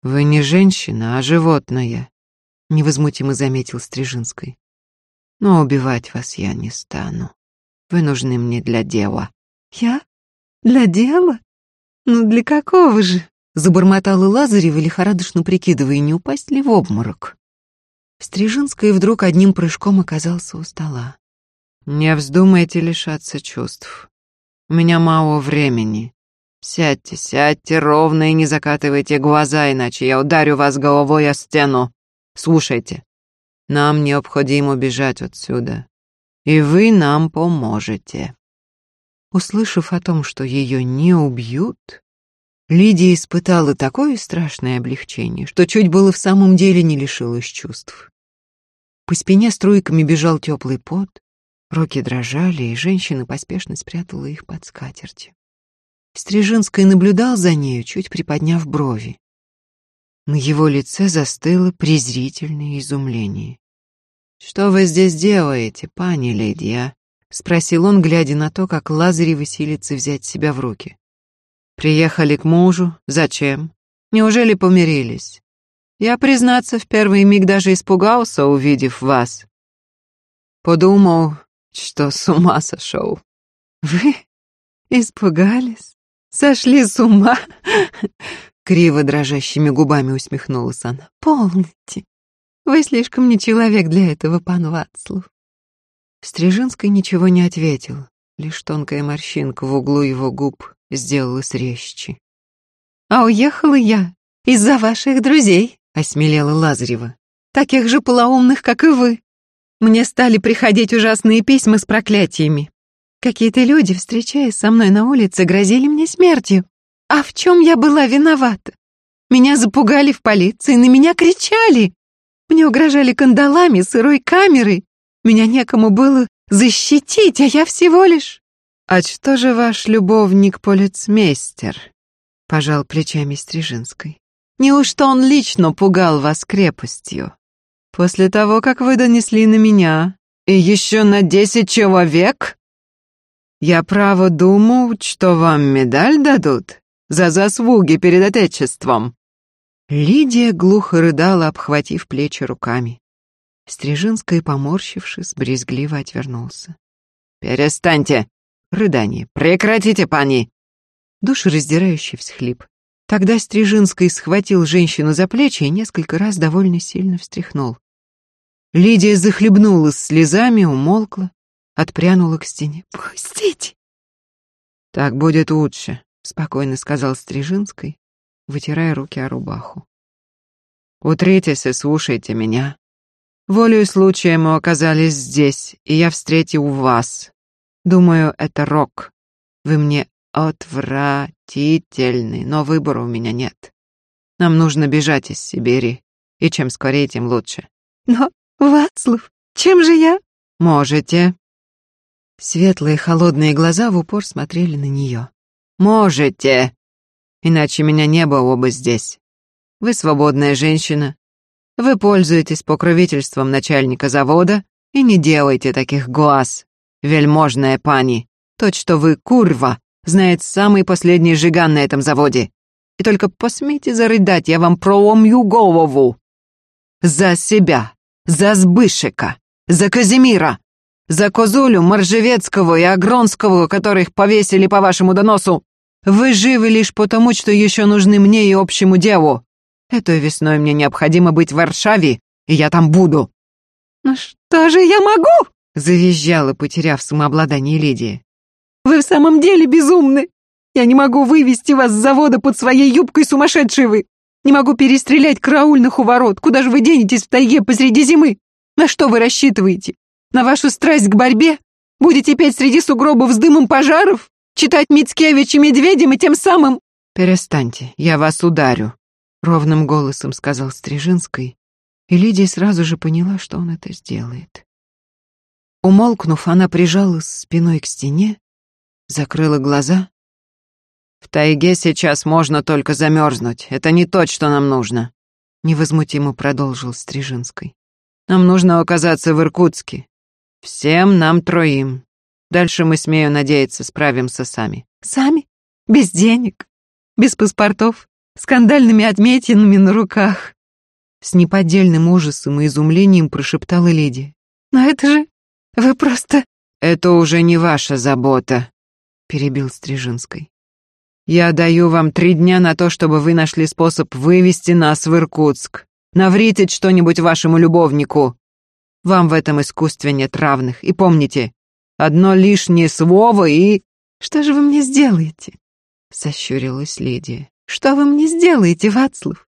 «Вы не женщина, а животное», невозмутимо заметил Стрижинский. Но убивать вас я не стану. Вы нужны мне для дела. Я? Для дела? Ну для какого же? Забормотала Лазарева, лихорадочно прикидывая, не упасть ли в обморок. Стрижинский вдруг одним прыжком оказался у стола. «Не вздумайте лишаться чувств. У меня мало времени. Сядьте, сядьте ровно и не закатывайте глаза, иначе я ударю вас головой о стену. Слушайте, нам необходимо бежать отсюда, и вы нам поможете». Услышав о том, что ее не убьют, Лидия испытала такое страшное облегчение, что чуть было в самом деле не лишилась чувств. По спине струйками бежал теплый пот, руки дрожали, и женщина поспешно спрятала их под скатертью. Стрижинская наблюдал за нею, чуть приподняв брови. На его лице застыло презрительное изумление. «Что вы здесь делаете, пани Лидия?» — спросил он, глядя на то, как Лазарев силится взять себя в руки. «Приехали к мужу? Зачем? Неужели помирились? Я, признаться, в первый миг даже испугался, увидев вас. Подумал, что с ума сошел». «Вы испугались? Сошли с ума?» Криво дрожащими губами усмехнулась она. «Полните. Вы слишком не человек для этого, пан Вацлав». Стрижинский ничего не ответил, лишь тонкая морщинка в углу его губ сделалась резче. «А уехала я из-за ваших друзей», — осмелела Лазарева. «Таких же полоумных, как и вы. Мне стали приходить ужасные письма с проклятиями. Какие-то люди, встречаясь со мной на улице, грозили мне смертью. А в чем я была виновата? Меня запугали в полиции, на меня кричали. Мне угрожали кандалами, сырой камерой. Меня некому было защитить, а я всего лишь... «А что же ваш любовник-полицмейстер?» — пожал плечами Стрижинской. «Неужто он лично пугал вас крепостью? После того, как вы донесли на меня, и еще на десять человек? Я право думал, что вам медаль дадут за заслуги перед Отечеством». Лидия глухо рыдала, обхватив плечи руками. Стрижинская, поморщившись, брезгливо отвернулся. «Перестаньте! Рыдание! Прекратите, пани!» Душераздирающий всхлип. Тогда Стрижинский схватил женщину за плечи и несколько раз довольно сильно встряхнул. Лидия захлебнулась слезами, умолкла, отпрянула к стене. «Пустите!» «Так будет лучше», — спокойно сказал Стрижинский, вытирая руки о рубаху. «Утритесь и слушайте меня. Волею случая мы оказались здесь, и я встретил вас. Думаю, это рок. Вы мне отвратительны, но выбора у меня нет. Нам нужно бежать из Сибири, и чем скорее, тем лучше». «Но, Вацлав, чем же я?» «Можете». Светлые холодные глаза в упор смотрели на нее. «Можете иначе меня не было бы здесь. Вы свободная женщина. Вы пользуетесь покровительством начальника завода и не делайте таких глаз, вельможная пани. То, что вы курва, знает самый последний жиган на этом заводе. И только посмейте зарыдать, я вам проломью голову. За себя, за Сбышика, за Казимира, за Козулю, Моржевецкого и Агронского, которых повесили по вашему доносу. Вы живы лишь потому, что еще нужны мне и общему делу. Этой весной мне необходимо быть в Варшаве, и я там буду». «Ну что же я могу?» — завизжала, потеряв самообладание Лидии. «Вы в самом деле безумны. Я не могу вывести вас с завода под своей юбкой сумасшедшей вы. Не могу перестрелять караульных у ворот. Куда же вы денетесь в тайге посреди зимы? На что вы рассчитываете? На вашу страсть к борьбе? Будете петь среди сугробов с дымом пожаров? Читать Мицкевич и Медведем и тем самым...» «Перестаньте, я вас ударю», — ровным голосом сказал Стрижинской, и Лидия сразу же поняла, что он это сделает. Умолкнув, она прижалась спиной к стене, закрыла глаза. «В тайге сейчас можно только замерзнуть. Это не то, что нам нужно», — невозмутимо продолжил Стрижинской. «Нам нужно оказаться в Иркутске. Всем нам троим. Дальше мы, смею надеяться, справимся сами. Сами? Без денег? Без паспортов? Скандальными отметинами на руках? С неподдельным ужасом и изумлением прошептала леди. Но это же... Вы просто... Это уже не ваша забота, перебил Стрижинской. Я даю вам три дня на то, чтобы вы нашли способ вывести нас в Иркутск. Наврите что-нибудь вашему любовнику. Вам в этом искусстве нет равных. И помните, Одно лишнее слово и...» «Что же вы мне сделаете?» — сощурилась Лидия. «Что вы мне сделаете, Вацлав?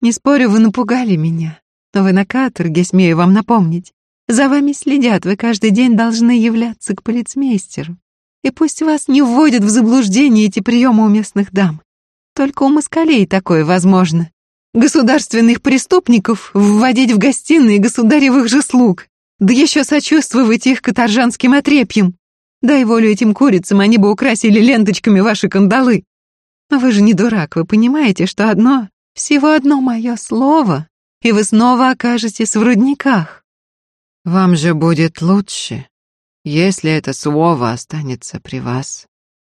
Не спорю, вы напугали меня, но вы на каторге, смею вам напомнить. За вами следят, вы каждый день должны являться к полицмейстеру. И пусть вас не вводят в заблуждение эти приемы у местных дам. Только у москалей такое возможно. Государственных преступников вводить в гостиные государевых же слуг. Да еще сочувствовать их каторжанским отрепьем. Дай волю этим курицам, они бы украсили ленточками ваши кандалы. Но вы же не дурак, вы понимаете, что одно, всего одно мое слово, и вы снова окажетесь в рудниках. Вам же будет лучше, если это слово останется при вас,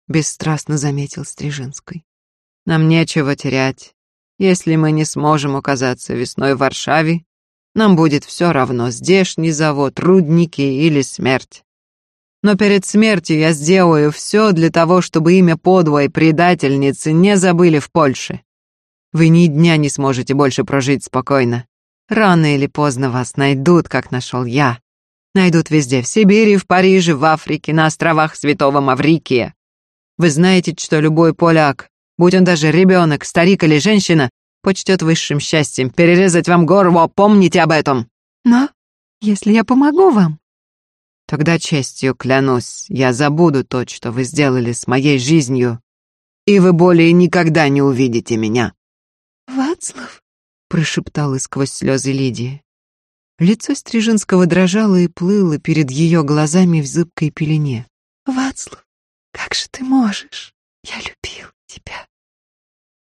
бесстрастно заметил Стрижинский. Нам нечего терять. Если мы не сможем оказаться весной в Варшаве, нам будет все равно, здешний завод, рудники или смерть. Но перед смертью я сделаю все для того, чтобы имя подлой предательницы не забыли в Польше. Вы ни дня не сможете больше прожить спокойно. Рано или поздно вас найдут, как нашел я. Найдут везде, в Сибири, в Париже, в Африке, на островах Святого Маврикия. Вы знаете, что любой поляк, будь он даже ребенок, старик или женщина, почтет высшим счастьем перерезать вам горло, помните об этом. Но если я помогу вам, Тогда честью клянусь, я забуду то, что вы сделали с моей жизнью, и вы более никогда не увидите меня». «Вацлав», — прошептала сквозь слезы Лидия. Лицо Стрижинского дрожало и плыло перед ее глазами в зыбкой пелене. «Вацлав, как же ты можешь? Я любил тебя.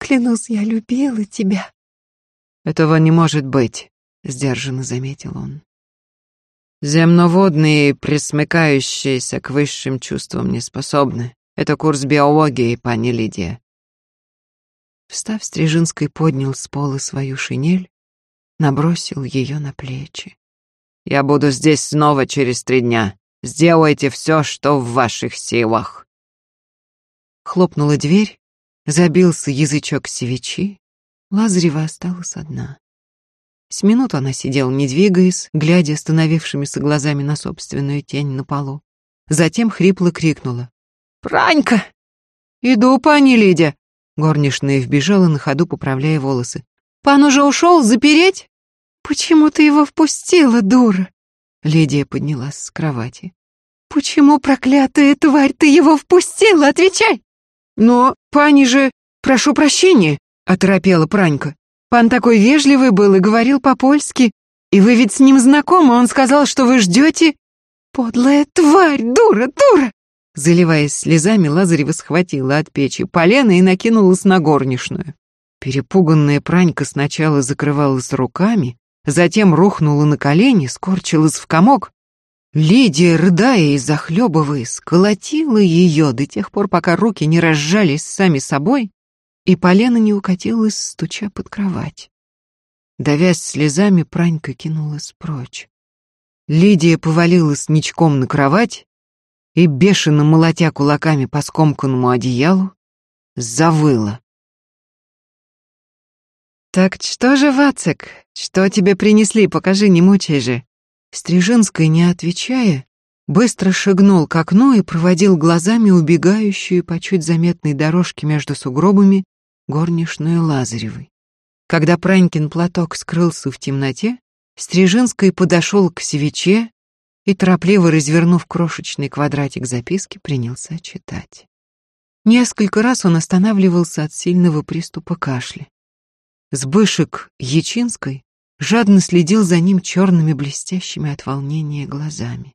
Клянусь, я любила тебя». «Этого не может быть», — сдержанно заметил он. «Земноводные, присмыкающиеся к высшим чувствам, не способны. Это курс биологии, пани Лидия». Встав, Стрижинский поднял с пола свою шинель, набросил ее на плечи. «Я буду здесь снова через три дня. Сделайте все, что в ваших силах». Хлопнула дверь, забился язычок свечи, Лазарева осталась одна. С минуту она сидела, не двигаясь, глядя остановившимися глазами на собственную тень на полу. Затем хрипло крикнула. «Пранька!» «Иду, пани Лидия!» Горничная вбежала на ходу, поправляя волосы. «Пан уже ушел? Запереть?» «Почему ты его впустила, дура?» Лидия поднялась с кровати. «Почему, проклятая тварь, ты его впустила? Отвечай!» «Но, пани же, прошу прощения!» — оторопела Пранька. «Пан такой вежливый был и говорил по-польски. И вы ведь с ним знакомы, он сказал, что вы ждете...» «Подлая тварь, дура, дура!» Заливаясь слезами, Лазарева схватила от печи полено и накинулась на горничную. Перепуганная Пранька сначала закрывалась руками, затем рухнула на колени, скорчилась в комок. Лидия, рыдая и захлебываясь, колотила ее до тех пор, пока руки не разжались сами собой, и полено не укатилось, стуча под кровать. Давясь слезами, Пранька кинулась прочь. Лидия повалилась ничком на кровать и, бешено молотя кулаками по скомканному одеялу, завыла. «Так что же, Вацик, что тебе принесли, покажи, не мучай же». Стрижинская, не отвечая, быстро шагнул к окну и проводил глазами убегающую по чуть заметной дорожке между сугробами горничную Лазаревой. Когда Пранькин платок скрылся в темноте, Стрижинский подошел к свече и, торопливо развернув крошечный квадратик записки, принялся читать. Несколько раз он останавливался от сильного приступа кашля. Сбышек Ячинской жадно следил за ним черными блестящими от волнения глазами.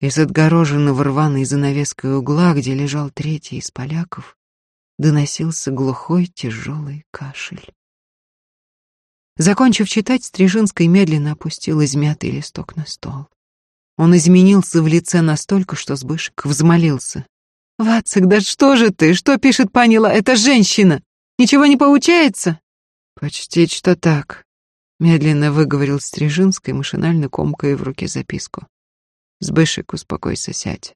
Из отгороженного рваной занавеской угла, где лежал третий из поляков, доносился глухой тяжелый кашель. Закончив читать, Стрижинский медленно опустил измятый листок на стол. Он изменился в лице настолько, что Сбышек взмолился. «Вацик, да что же ты? Что пишет Панила? Это женщина! Ничего не получается?» «Почти что так», — медленно выговорил Стрижинский, машинально комкая в руке записку. «Сбышек, успокойся, сядь.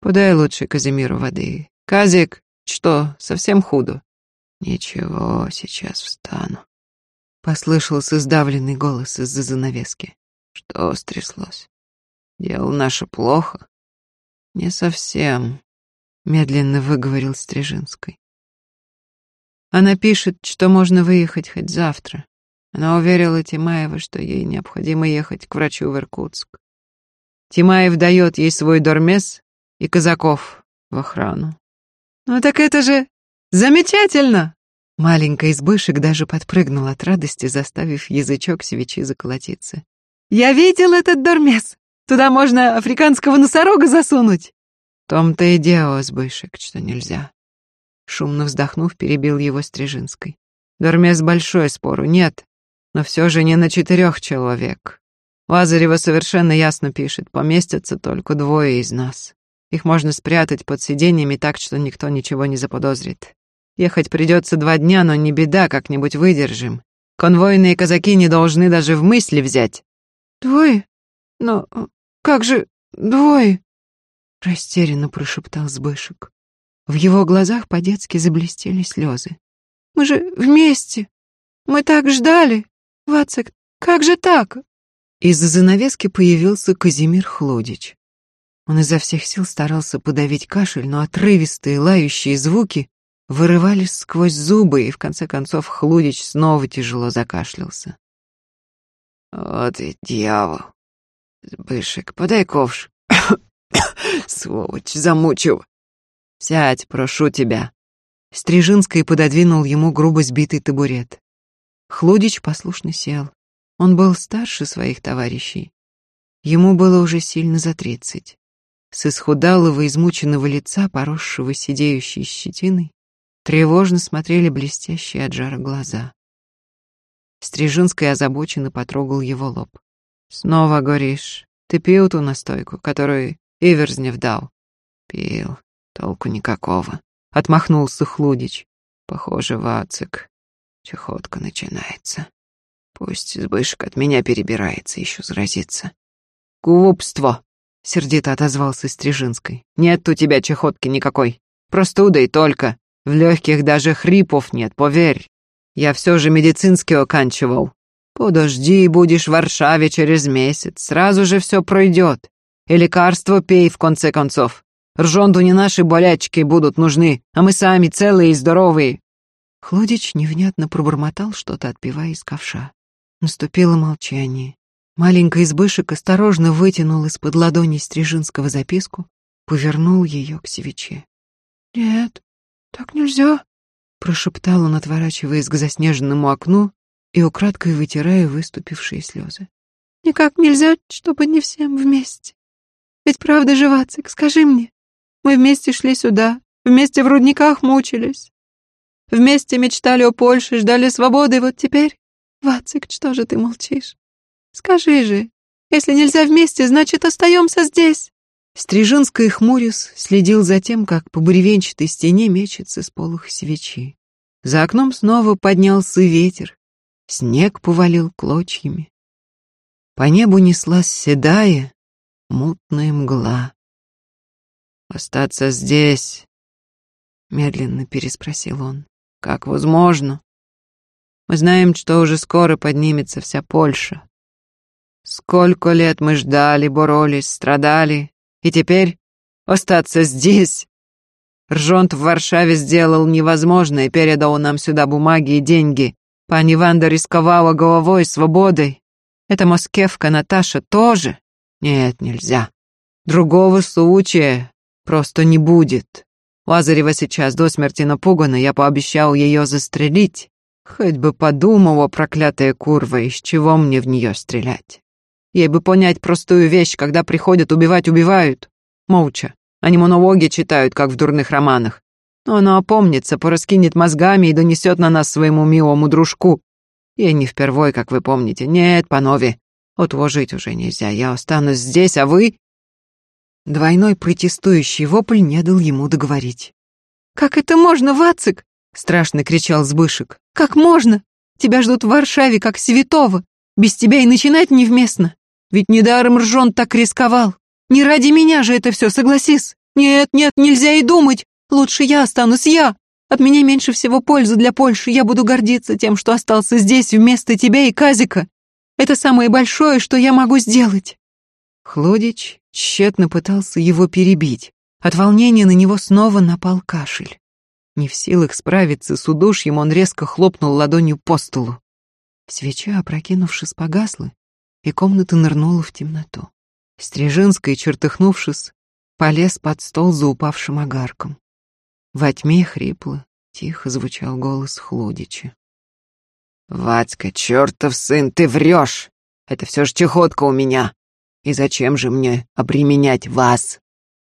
Подай лучше Казимиру воды. Казик, что, совсем худо?» «Ничего, сейчас встану», — послышался сдавленный голос из-за занавески. «Что стряслось? Дело наше плохо?» «Не совсем», — медленно выговорил Стрижинский. Она пишет, что можно выехать хоть завтра. Она уверила Тимаева, что ей необходимо ехать к врачу в Иркутск. Тимаев дает ей свой дормес и казаков в охрану. «Ну так это же замечательно!» Маленькая избышек даже подпрыгнул от радости, заставив язычок свечи заколотиться. «Я видел этот дормес! Туда можно африканского носорога засунуть!» «Том-то и дело, избышек, что нельзя. Шумно вздохнув, перебил его Стрижинской. Дормес большой, спору нет, но все же не на четырех человек. Лазарева совершенно ясно пишет, поместятся только двое из нас. Их можно спрятать под сиденьями так, что никто ничего не заподозрит. Ехать придется два дня, но не беда, как-нибудь выдержим. Конвойные казаки не должны даже в мысли взять. Двое? Но как же двое? Растерянно прошептал Сбышек. В его глазах по-детски заблестели слезы. «Мы же вместе! Мы так ждали! Вацик, как же так?» Из-за занавески появился Казимир Хлодич. Он изо всех сил старался подавить кашель, но отрывистые лающие звуки вырывались сквозь зубы, и в конце концов Хлудич снова тяжело закашлялся. «Вот и дьявол! Збышек, подай ковш. Сволочь, замучил. Сядь, прошу тебя. Стрижинский пододвинул ему грубо сбитый табурет. Хлудич послушно сел. Он был старше своих товарищей. Ему было уже сильно за тридцать. С исхудалого, измученного лица, поросшего сидеющей щетиной, тревожно смотрели блестящие от жара глаза. Стрижинский озабоченно потрогал его лоб. «Снова горишь. Ты пил ту настойку, которую Иверзнев дал?» «Пил. Толку никакого», — отмахнулся Хлудич. «Похоже, Вацик. Чехотка начинается. Пусть Збышек от меня перебирается, еще заразится». «Глупство!» — сердито отозвался Стрижинской. «Нет у тебя чехотки никакой. Простуда и только. В легких даже хрипов нет, поверь. Я все же медицинский оканчивал. Подожди, будешь в Варшаве через месяц, сразу же все пройдет. И лекарство пей, в конце концов. Ржонду не наши болячки будут нужны, а мы сами целые и здоровые». Хлодич невнятно пробормотал что-то, отпивая из ковша. Наступило молчание. Маленький избышек осторожно вытянул из-под ладони Стрижинского записку, повернул ее к свече. «Нет, так нельзя», прошептал он, отворачиваясь к заснеженному окну и украдкой вытирая выступившие слезы. «Никак нельзя, чтобы не всем вместе. Ведь правда же, Вацик, скажи мне, мы вместе шли сюда, вместе в рудниках мучились, вместе мечтали о Польше, ждали свободы, вот теперь, Вацик, что же ты молчишь? Скажи же, если нельзя вместе, значит, остаемся здесь». Стрижинский хмурис следил за тем, как по бревенчатой стене мечется сполох свечи. За окном снова поднялся ветер, снег повалил клочьями. По небу неслась седая, мутная мгла. «Остаться здесь?» — медленно переспросил он. «Как возможно? Мы знаем, что уже скоро поднимется вся Польша. Сколько лет мы ждали, боролись, страдали, и теперь остаться здесь. Ржонт в Варшаве сделал невозможное, передал нам сюда бумаги и деньги. Пани Ванда рисковала головой, свободой. Эта москевка Наташа тоже? Нет, нельзя. Другого случая просто не будет. Лазарева сейчас до смерти напугана, я пообещал ее застрелить. Хоть бы подумала, проклятая курва, из чего мне в нее стрелять. Ей бы понять простую вещь, когда приходят убивать, убивают. Молча. Они монологи читают, как в дурных романах. Но она опомнится, пораскинет мозгами и донесет на нас своему милому дружку. Ей не впервой, как вы помните. Нет, панове, отложить уже нельзя. Я останусь здесь, а вы...» Двойной протестующий вопль не дал ему договорить. «Как это можно, Вацик?» — страшно кричал Збышек. «Как можно? Тебя ждут в Варшаве, как святого. Без тебя и начинать невместно. Ведь недаром Ржон так рисковал. Не ради меня же это все, согласись. Нет, нет, нельзя и думать. Лучше я останусь, я. От меня меньше всего пользы для Польши. Я буду гордиться тем, что остался здесь вместо тебя и Казика. Это самое большое, что я могу сделать. Хлодич тщетно пытался его перебить. От волнения на него снова напал кашель. Не в силах справиться с удушьем, он резко хлопнул ладонью по столу. Свеча, опрокинувшись, погасла, и комната нырнула в темноту. Стрижинский, чертыхнувшись, полез под стол за упавшим огарком. Во тьме хрипло, тихо звучал голос Хлудича. «Вацка, чертов сын, ты врешь! Это все ж чехотка у меня! И зачем же мне обременять вас?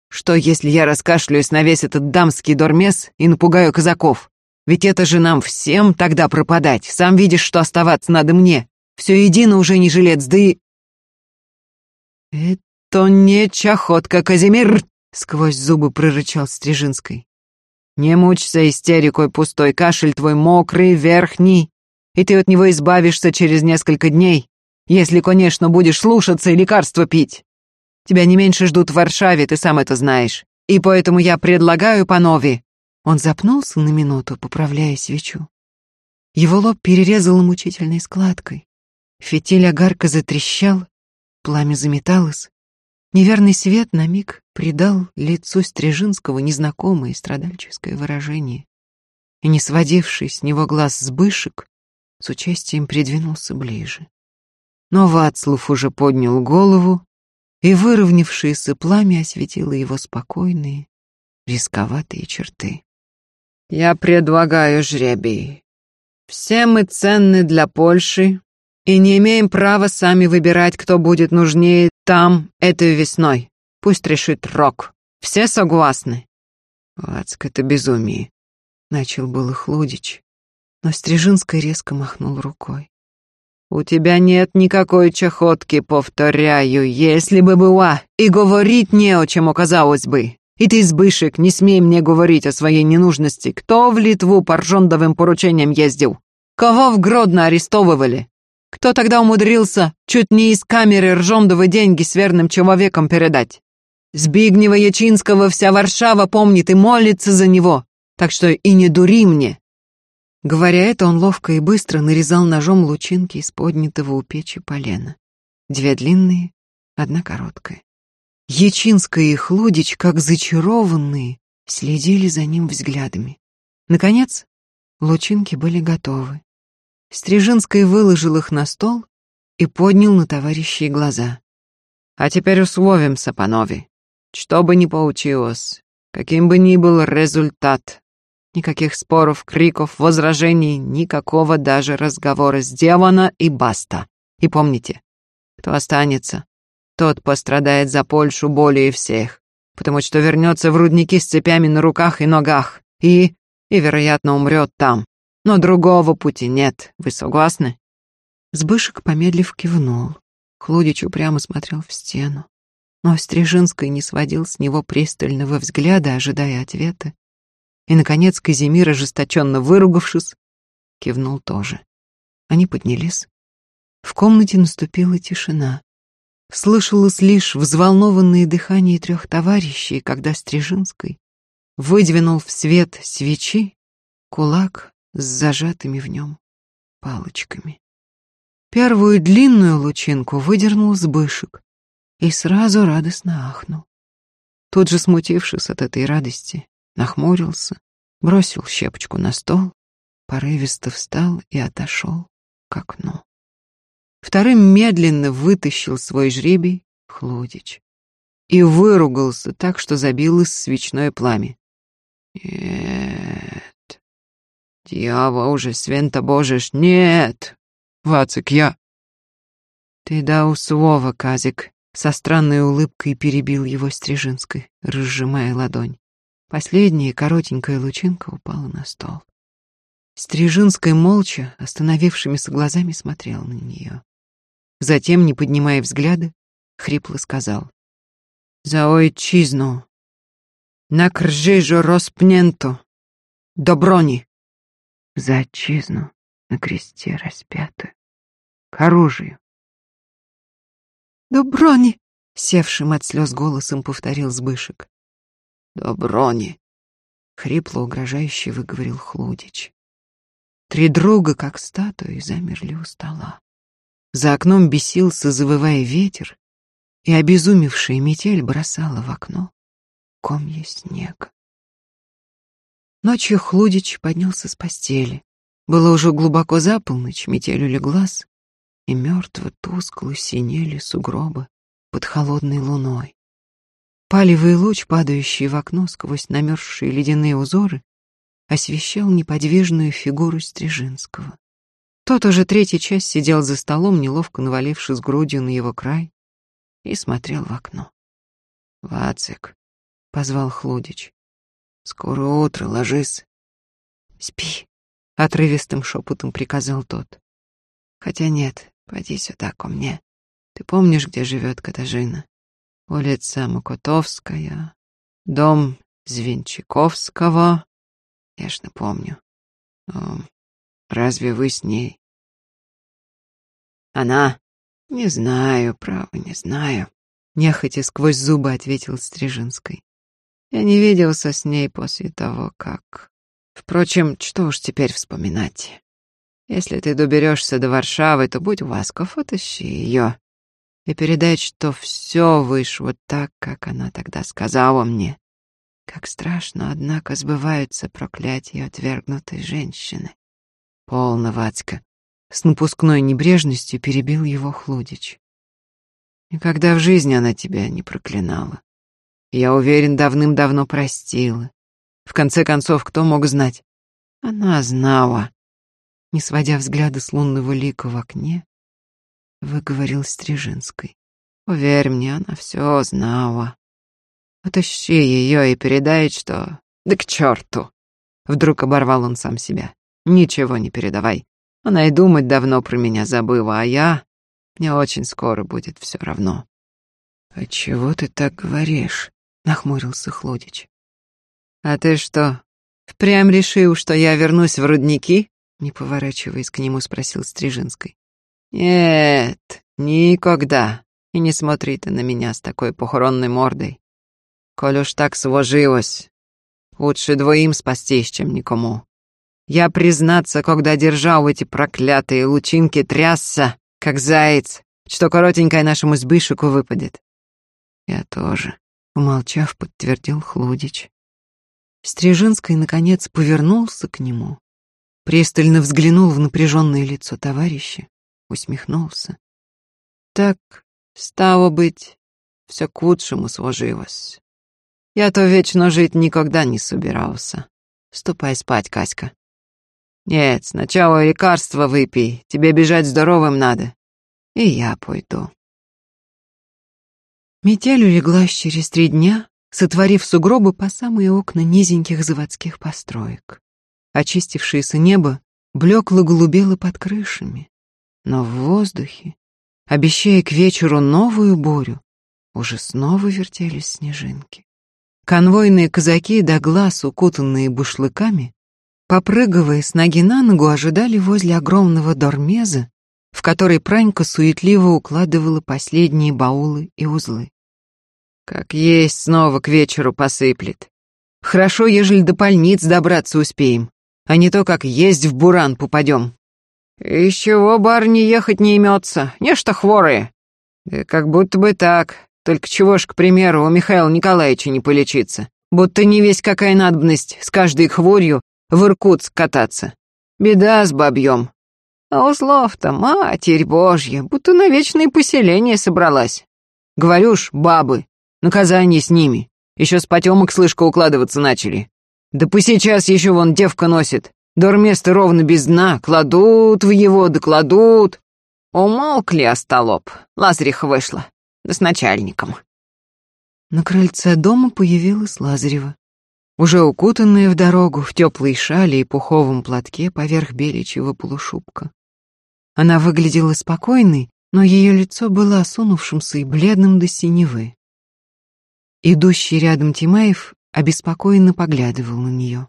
Что, если я раскашлюсь на весь этот дамский дормес и напугаю казаков? Ведь это же нам всем тогда пропадать. Сам видишь, что оставаться надо мне. Все едино уже не жилец, да и... «Это не чахотка, Казимир!» — сквозь зубы прорычал Стрижинской. «Не мучься истерикой, пустой кашель твой мокрый, верхний, и ты от него избавишься через несколько дней, если, конечно, будешь слушаться и лекарства пить. Тебя не меньше ждут в Варшаве, ты сам это знаешь, и поэтому я предлагаю панове». Он запнулся на минуту, поправляя свечу. Его лоб перерезал мучительной складкой. Фитиль огарка затрещал, пламя заметалось. Неверный свет на миг придал лицу Стрижинского незнакомое страдальческое выражение. И, не сводивший с него глаз сбышек, с участием придвинулся ближе. Но Вацлав уже поднял голову и выровнявшееся пламя осветило его спокойные, рисковатые черты. «Я предлагаю жребий. Все мы ценны для Польши и не имеем права сами выбирать, кто будет нужнее там этой весной. Пусть решит Рок. Все согласны?» «Вацк, это безумие», — начал было Хлудич, но Стрижинская резко махнул рукой. «У тебя нет никакой чахотки, повторяю, если бы была, и говорить не о чем оказалось бы. И ты, Збышек, не смей мне говорить о своей ненужности. Кто в Литву по ржондовым поручениям ездил? Кого в Гродно арестовывали? Кто тогда умудрился чуть не из камеры Ржондовы деньги с верным человеком передать? Збигнева Ячинского вся Варшава помнит и молится за него, так что и не дури мне. Говоря это, он ловко и быстро нарезал ножом лучинки из поднятого у печи полена. Две длинные, одна короткая. Ячинская и Хлудич, как зачарованные, следили за ним взглядами. Наконец, лучинки были готовы. Стрижинский выложил их на стол и поднял на товарищей глаза. «А теперь условимся, панове. Что бы ни получилось, каким бы ни был результат, никаких споров, криков, возражений, никакого даже разговора сделано и баста. И помните, кто останется, тот пострадает за Польшу более всех, потому что вернется в рудники с цепями на руках и ногах и, и, вероятно, умрет там. Но другого пути нет. Вы согласны?» Сбышек, помедлив, кивнул. Хлудич упрямо смотрел в стену. Но Стрижинский не сводил с него пристального взгляда, ожидая ответа. И, наконец, Казимир, ожесточенно выругавшись, кивнул тоже. Они поднялись. В комнате наступила тишина. Слышалось лишь взволнованное дыхание трех товарищей, когда Стрижинский выдвинул в свет свечи кулак с зажатыми в нем палочками. Первую длинную лучинку выдернул Сбышек и сразу радостно ахнул. Тут же, смутившись от этой радости, нахмурился, бросил щепочку на стол, порывисто встал и отошел к окну. Вторым медленно вытащил свой жребий Хлудич и выругался так, что забилось свечное пламя. «Нет, дьявол уже, свента божеш, нет!» «Вацик, я...» «Ты дал слово, Казик», — со странной улыбкой перебил его Стрижинской, разжимая ладонь. Последняя коротенькая лучинка упала на стол. Стрижинская молча, остановившимися глазами смотрела на нее. Затем, не поднимая взгляда, хрипло сказал. «За отчизну! На кржижу распненто! До брони!» «За отчизну на кресте распятую! К оружию!» «До брони!» — севшим от слез голосом повторил Збышек. «До брони!» — хрипло угрожающе выговорил Хлудич. Три друга, как статуи, замерли у стола. За окном бесился, завывая ветер, и обезумевшая метель бросала в окно комья снега. Ночью Хлудич поднялся с постели. Было уже глубоко за полночь, метель улеглась, и мертво тускло синели сугробы под холодной луной. Палевый луч, падающий в окно сквозь намерзшие ледяные узоры, освещал неподвижную фигуру Стрижинского. Тот уже третий час сидел за столом, неловко навалившись грудью на его край, и смотрел в окно. «Вацик», — позвал Хлудич, — «скоро утро, ложись». «Спи», — отрывистым шепотом приказал тот. «Хотя нет, пойди сюда ко мне. Ты помнишь, где живет Катажина? Улица Мокотовская, дом Звенчаковского. Я ж напомню. Но разве вы с ней она? Не знаю, право, не знаю. Нехотя сквозь зубы ответил Стрижинской. Я не виделся с ней после того, как... Впрочем, что уж теперь вспоминать. Если ты доберешься до Варшавы, то будь ласков, отыщи ее и передай, что все вышло так, как она тогда сказала мне. Как страшно, однако, сбываются проклятия отвергнутой женщины. Полно, Вацка. С напускной небрежностью перебил его Хлудич. Никогда в жизни она тебя не проклинала. Я уверен, давным-давно простила. В конце концов, кто мог знать? Она знала. Не сводя взгляда с лунного лика в окне, выговорил Стрижинской. Уверь мне, она все знала. Отыщи ее и передай, что... Да к черту! Вдруг оборвал он сам себя. Ничего не передавай. Она и думать давно про меня забыла, а я... Мне очень скоро будет все равно. «А чего ты так говоришь?» — нахмурился Хлодич. «А ты что, впрямь решил, что я вернусь в рудники?» Не поворачиваясь к нему, спросил Стрижинской. «Нет, никогда. И не смотри ты на меня с такой похоронной мордой. Коль уж так сложилось, лучше двоим спастись, чем никому. Я, признаться, когда держал эти проклятые лучинки, трясся, как заяц, что коротенькое нашему сбышику выпадет. Я тоже, умолчав, подтвердил Хлудич. Стрижинский, наконец, повернулся к нему, пристально взглянул в напряженное лицо товарища, усмехнулся. Так, стало быть, все к лучшему сложилось. Я-то вечно жить никогда не собирался. Ступай спать, Каська. Нет, сначала лекарство выпей, тебе бежать здоровым надо. И я пойду. Метель улеглась через три дня, сотворив сугробы по самые окна низеньких заводских построек. Очистившееся небо блекло голубело под крышами, но в воздухе, обещая к вечеру новую бурю, уже снова вертелись снежинки. Конвойные казаки до глаз, укутанные бушлыками, попрыгивая с ноги на ногу, ожидали возле огромного дормеза, в который Пранька суетливо укладывала последние баулы и узлы. Как есть снова к вечеру посыплет. Хорошо, ежели до больниц добраться успеем, а не то как есть в буран попадем. Из чего барни ехать не имется, нечто хворые. Да как будто бы так, только чего ж, к примеру, у Михаила Николаевича не полечиться? Будто не весь какая надобность с каждой хворью в Иркутск кататься. Беда с бабьем. А у слов-то, матерь божья, будто на вечное поселение собралась. Говорю ж, бабы, наказание с ними. Еще с потемок слышка укладываться начали. Да по сейчас еще вон девка носит. Дорместо ровно без дна, кладут в его, да кладут. Умолкли, остолоп. Лазареха вышла да с начальником. На крыльце дома появилась Лазарева, уже укутанная в дорогу в теплой шали и пуховом платке поверх беличьего полушубка. Она выглядела спокойной, но ее лицо было осунувшимся и бледным до синевы. Идущий рядом Тимаев обеспокоенно поглядывал на нее.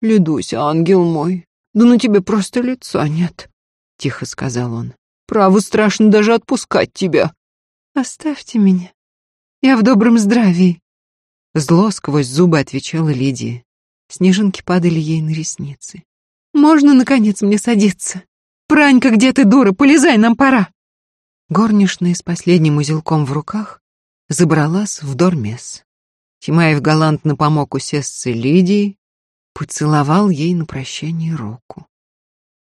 «Ледуся, ангел мой, да на тебе просто лица нет», — тихо сказал он. «Право страшно даже отпускать тебя. «Оставьте меня. Я в добром здравии». Зло сквозь зубы отвечала Лидия. Снежинки падали ей на ресницы. «Можно, наконец, мне садиться? Пранька, где ты, дура? Полезай, нам пора!» Горничная с последним узелком в руках забралась в дормес. Тимаев галантно помог усесться Лидии, поцеловал ей на прощание руку.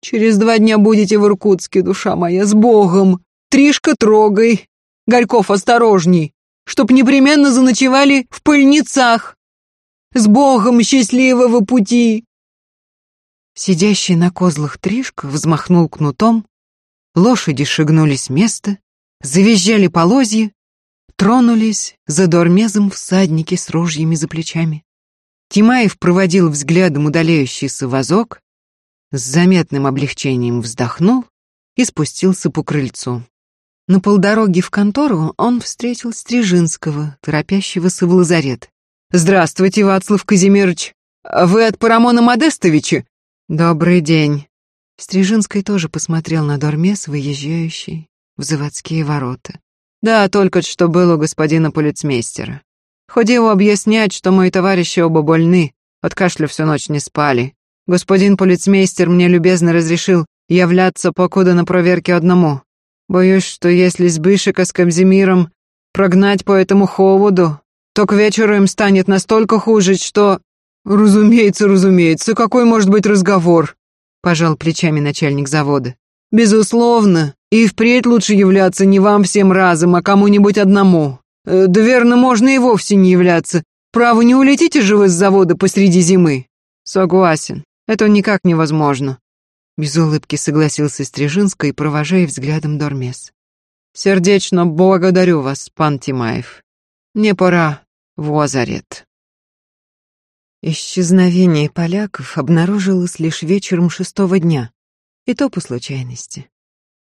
«Через два дня будете в Иркутске, душа моя, с Богом! Тришка трогай, Горьков, осторожней, чтоб непременно заночевали в пыльницах. С Богом счастливого пути!» Сидящий на козлах Тришка взмахнул кнутом, лошади шагнули с места, завизжали полозья, тронулись за дормезом всадники с ружьями за плечами. Тимаев проводил взглядом удаляющийся вазок, с заметным облегчением вздохнул и спустился по крыльцу. На полдороге в контору он встретил Стрижинского, торопящегося в лазарет. «Здравствуйте, Вацлав Казимирович! Вы от Парамона Модестовича?» «Добрый день!» Стрижинский тоже посмотрел на Дормес, выезжающий в заводские ворота. «Да, только что был у господина полицмейстера. Ходил объяснять, что мои товарищи оба больны, от кашля всю ночь не спали. Господин полицмейстер мне любезно разрешил являться покуда на проверке одному. Боюсь, что если Сбышика с Камзимиром прогнать по этому холоду, то к вечеру им станет настолько хуже, что... Разумеется, разумеется, какой может быть разговор? Пожал плечами начальник завода. Безусловно, И впредь лучше являться не вам всем разом, а кому-нибудь одному. Э, да верно, можно и вовсе не являться. Право, не улетите же вы с завода посреди зимы? Согласен, это никак невозможно. Без улыбки согласился Стрижинский, провожая взглядом Дормес. Сердечно благодарю вас, пан Тимаев. Мне пора в лазарет. Исчезновение поляков обнаружилось лишь вечером шестого дня, и то по случайности.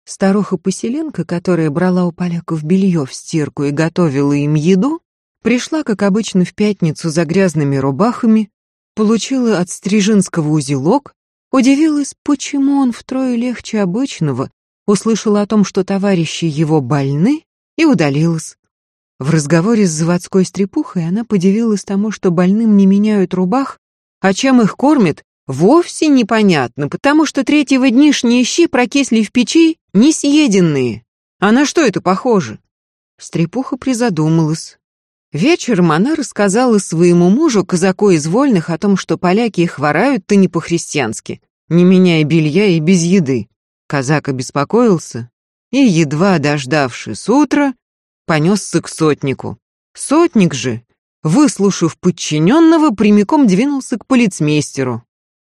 Старуха-поселенка, которая брала у поляков белье в стирку и готовила им еду, пришла, как обычно, в пятницу за грязными рубахами, получила от Стрижинского узелок, удивилась, почему он втрое легче обычного, услышала о том, что товарищи его больны, и удалилась. В разговоре с заводской стрепухой она подивилась тому, что больным не меняют рубах, а чем их кормят, вовсе непонятно, потому что третьего днишние щи прокисли в печи несъеденные. А на что это похоже? Стрепуха призадумалась. Вечером она рассказала своему мужу, казаку из вольных, о том, что поляки хворают-то не по-христиански, не меняя белья и без еды. Казак обеспокоился и, едва дождавшись утра, понесся к сотнику. Сотник же, выслушав подчиненного, прямиком двинулся к полицмейстеру.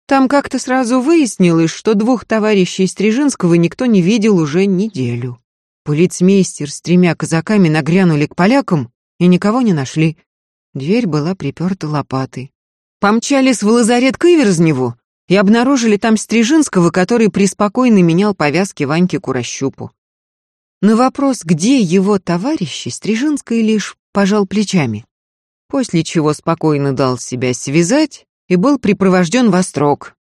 Там как-то сразу выяснилось, что двух товарищей Стрижинского никто не видел уже неделю. Полицмейстер с тремя казаками нагрянули к полякам и никого не нашли. Дверь была приперта лопатой. Помчались в лазарет к Иверзневу и обнаружили там Стрижинского, который преспокойно менял повязки Ваньке Курощупу. На вопрос, где его товарищи, Стрижинский лишь пожал плечами, после чего спокойно дал себя связать и был припровожден во строк.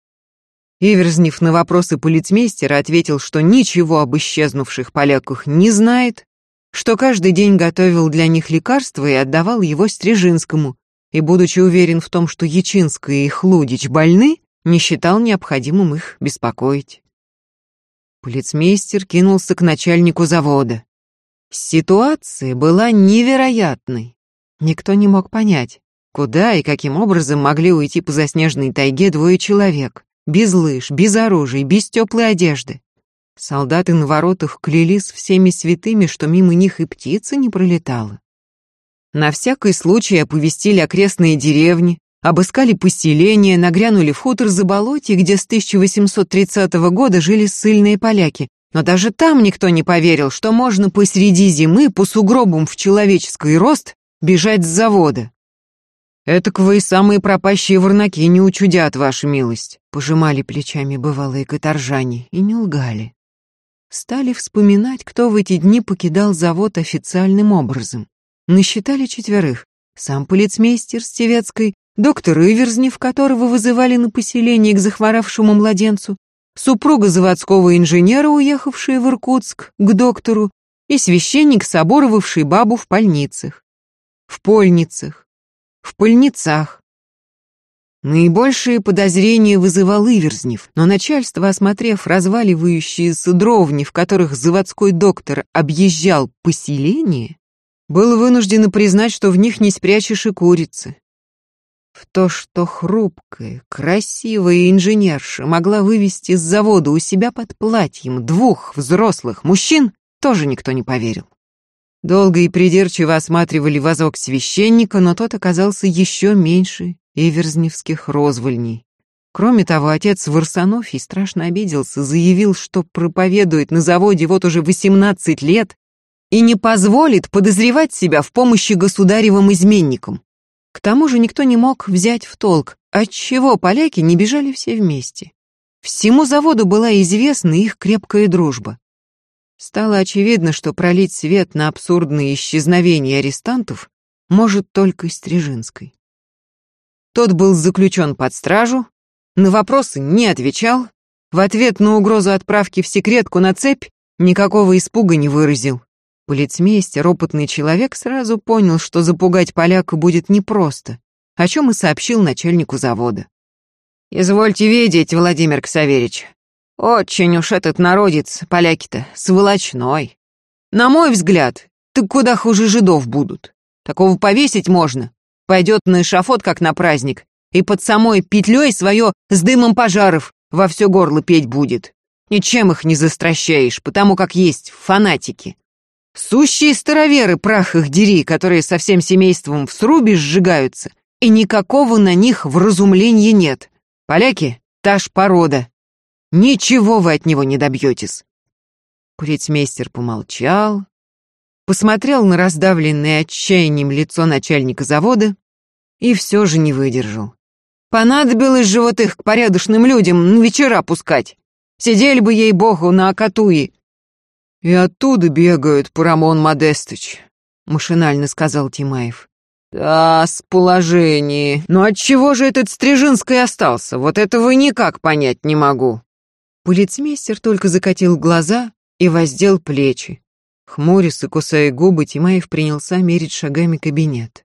Иверзнев на вопросы полицмейстера ответил, что ничего об исчезнувших поляках не знает, что каждый день готовил для них лекарства и отдавал его Стрижинскому, и, будучи уверен в том, что Ячинская и Хлудич больны, не считал необходимым их беспокоить. Полицмейстер кинулся к начальнику завода. Ситуация была невероятной. Никто не мог понять, Куда и каким образом могли уйти по заснеженной тайге двое человек? Без лыж, без оружия, без теплой одежды. Солдаты на воротах клялись всеми святыми, что мимо них и птица не пролетала. На всякий случай оповестили окрестные деревни, обыскали поселения, нагрянули в хутор Заболотье, где с 1830 года жили ссыльные поляки. Но даже там никто не поверил, что можно посреди зимы по сугробам в человеческий рост бежать с завода. «Этак вы и самые пропащие ворнаки не учудят, ваша милость», — пожимали плечами бывалые каторжане и не лгали. Стали вспоминать, кто в эти дни покидал завод официальным образом. Насчитали четверых. Сам полицмейстер Стевецкой, доктор Иверзнев, которого вызывали на поселение к захворавшему младенцу, супруга заводского инженера, уехавшая в Иркутск, к доктору, и священник, соборовавший бабу в больницах. В польницах, в пыльницах. Наибольшие подозрения вызывал Иверзнев, но начальство, осмотрев разваливающиеся дровни, в которых заводской доктор объезжал поселение, было вынуждено признать, что в них не спрячешь и курицы. В то, что хрупкая, красивая инженерша могла вывести с завода у себя под платьем двух взрослых мужчин, тоже никто не поверил. Долго и придирчиво осматривали вазок священника, но тот оказался еще меньше иверзневских розвольней. Кроме того, отец Варсонофий страшно обиделся, заявил, что проповедует на заводе вот уже 18 лет и не позволит подозревать себя в помощи государевым изменникам. К тому же никто не мог взять в толк, отчего поляки не бежали все вместе. Всему заводу была известна их крепкая дружба. Стало очевидно, что пролить свет на абсурдные исчезновения арестантов может только Стрижинской. Тот был заключен под стражу, на вопросы не отвечал, в ответ на угрозу отправки в секретку на цепь никакого испуга не выразил. Полицмейстер, опытный человек, сразу понял, что запугать поляка будет непросто, о чем и сообщил начальнику завода. «Извольте видеть, Владимир Ксаверич, очень уж этот народец, поляки-то, сволочной. На мой взгляд, ты куда хуже жидов будут. Такого повесить можно. Пойдет на эшафот, как на праздник, и под самой петлей свое с дымом пожаров во все горло петь будет. Ничем их не застращаешь, потому как есть фанатики. Сущие староверы, прах их дери, которые со всем семейством в срубе сжигаются, и никакого на них вразумления нет. Поляки — та ж порода. Ничего вы от него не добьетесь. Полицмейстер помолчал, посмотрел на раздавленное отчаянием лицо начальника завода и все же не выдержал. Понадобилось же вот их к порядочным людям на вечера пускать. Сидели бы, ей-богу, на Акатуи. И оттуда бегают, Парамон Модестыч, машинально сказал Тимаев. Да, с положений. Но от чего же этот Стрижинский остался? Вот этого никак понять не могу. Полицмейстер только закатил глаза и воздел плечи. Хмурясь и кусая губы, Тимаев принялся мерить шагами кабинет.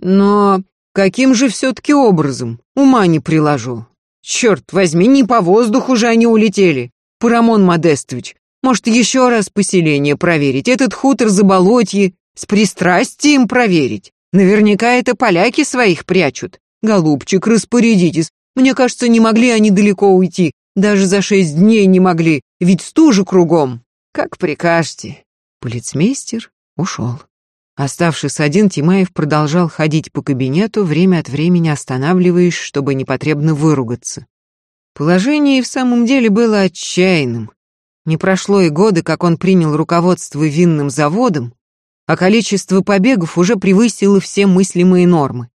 Но каким же все-таки образом? Ума не приложу. Черт возьми, не по воздуху же они улетели. Парамон Модестович, может, еще раз поселение проверить, этот хутор за болотье, с пристрастием проверить. Наверняка это поляки своих прячут. Голубчик, распорядитесь. Мне кажется, не могли они далеко уйти. Даже за шесть дней не могли, ведь стужа кругом. Как прикажете. Полицмейстер ушел. Оставшись один, Тимаев продолжал ходить по кабинету, время от времени останавливаясь, чтобы непотребно выругаться. Положение в самом деле было отчаянным. Не прошло и года, как он принял руководство винным заводом, а количество побегов уже превысило все мыслимые нормы.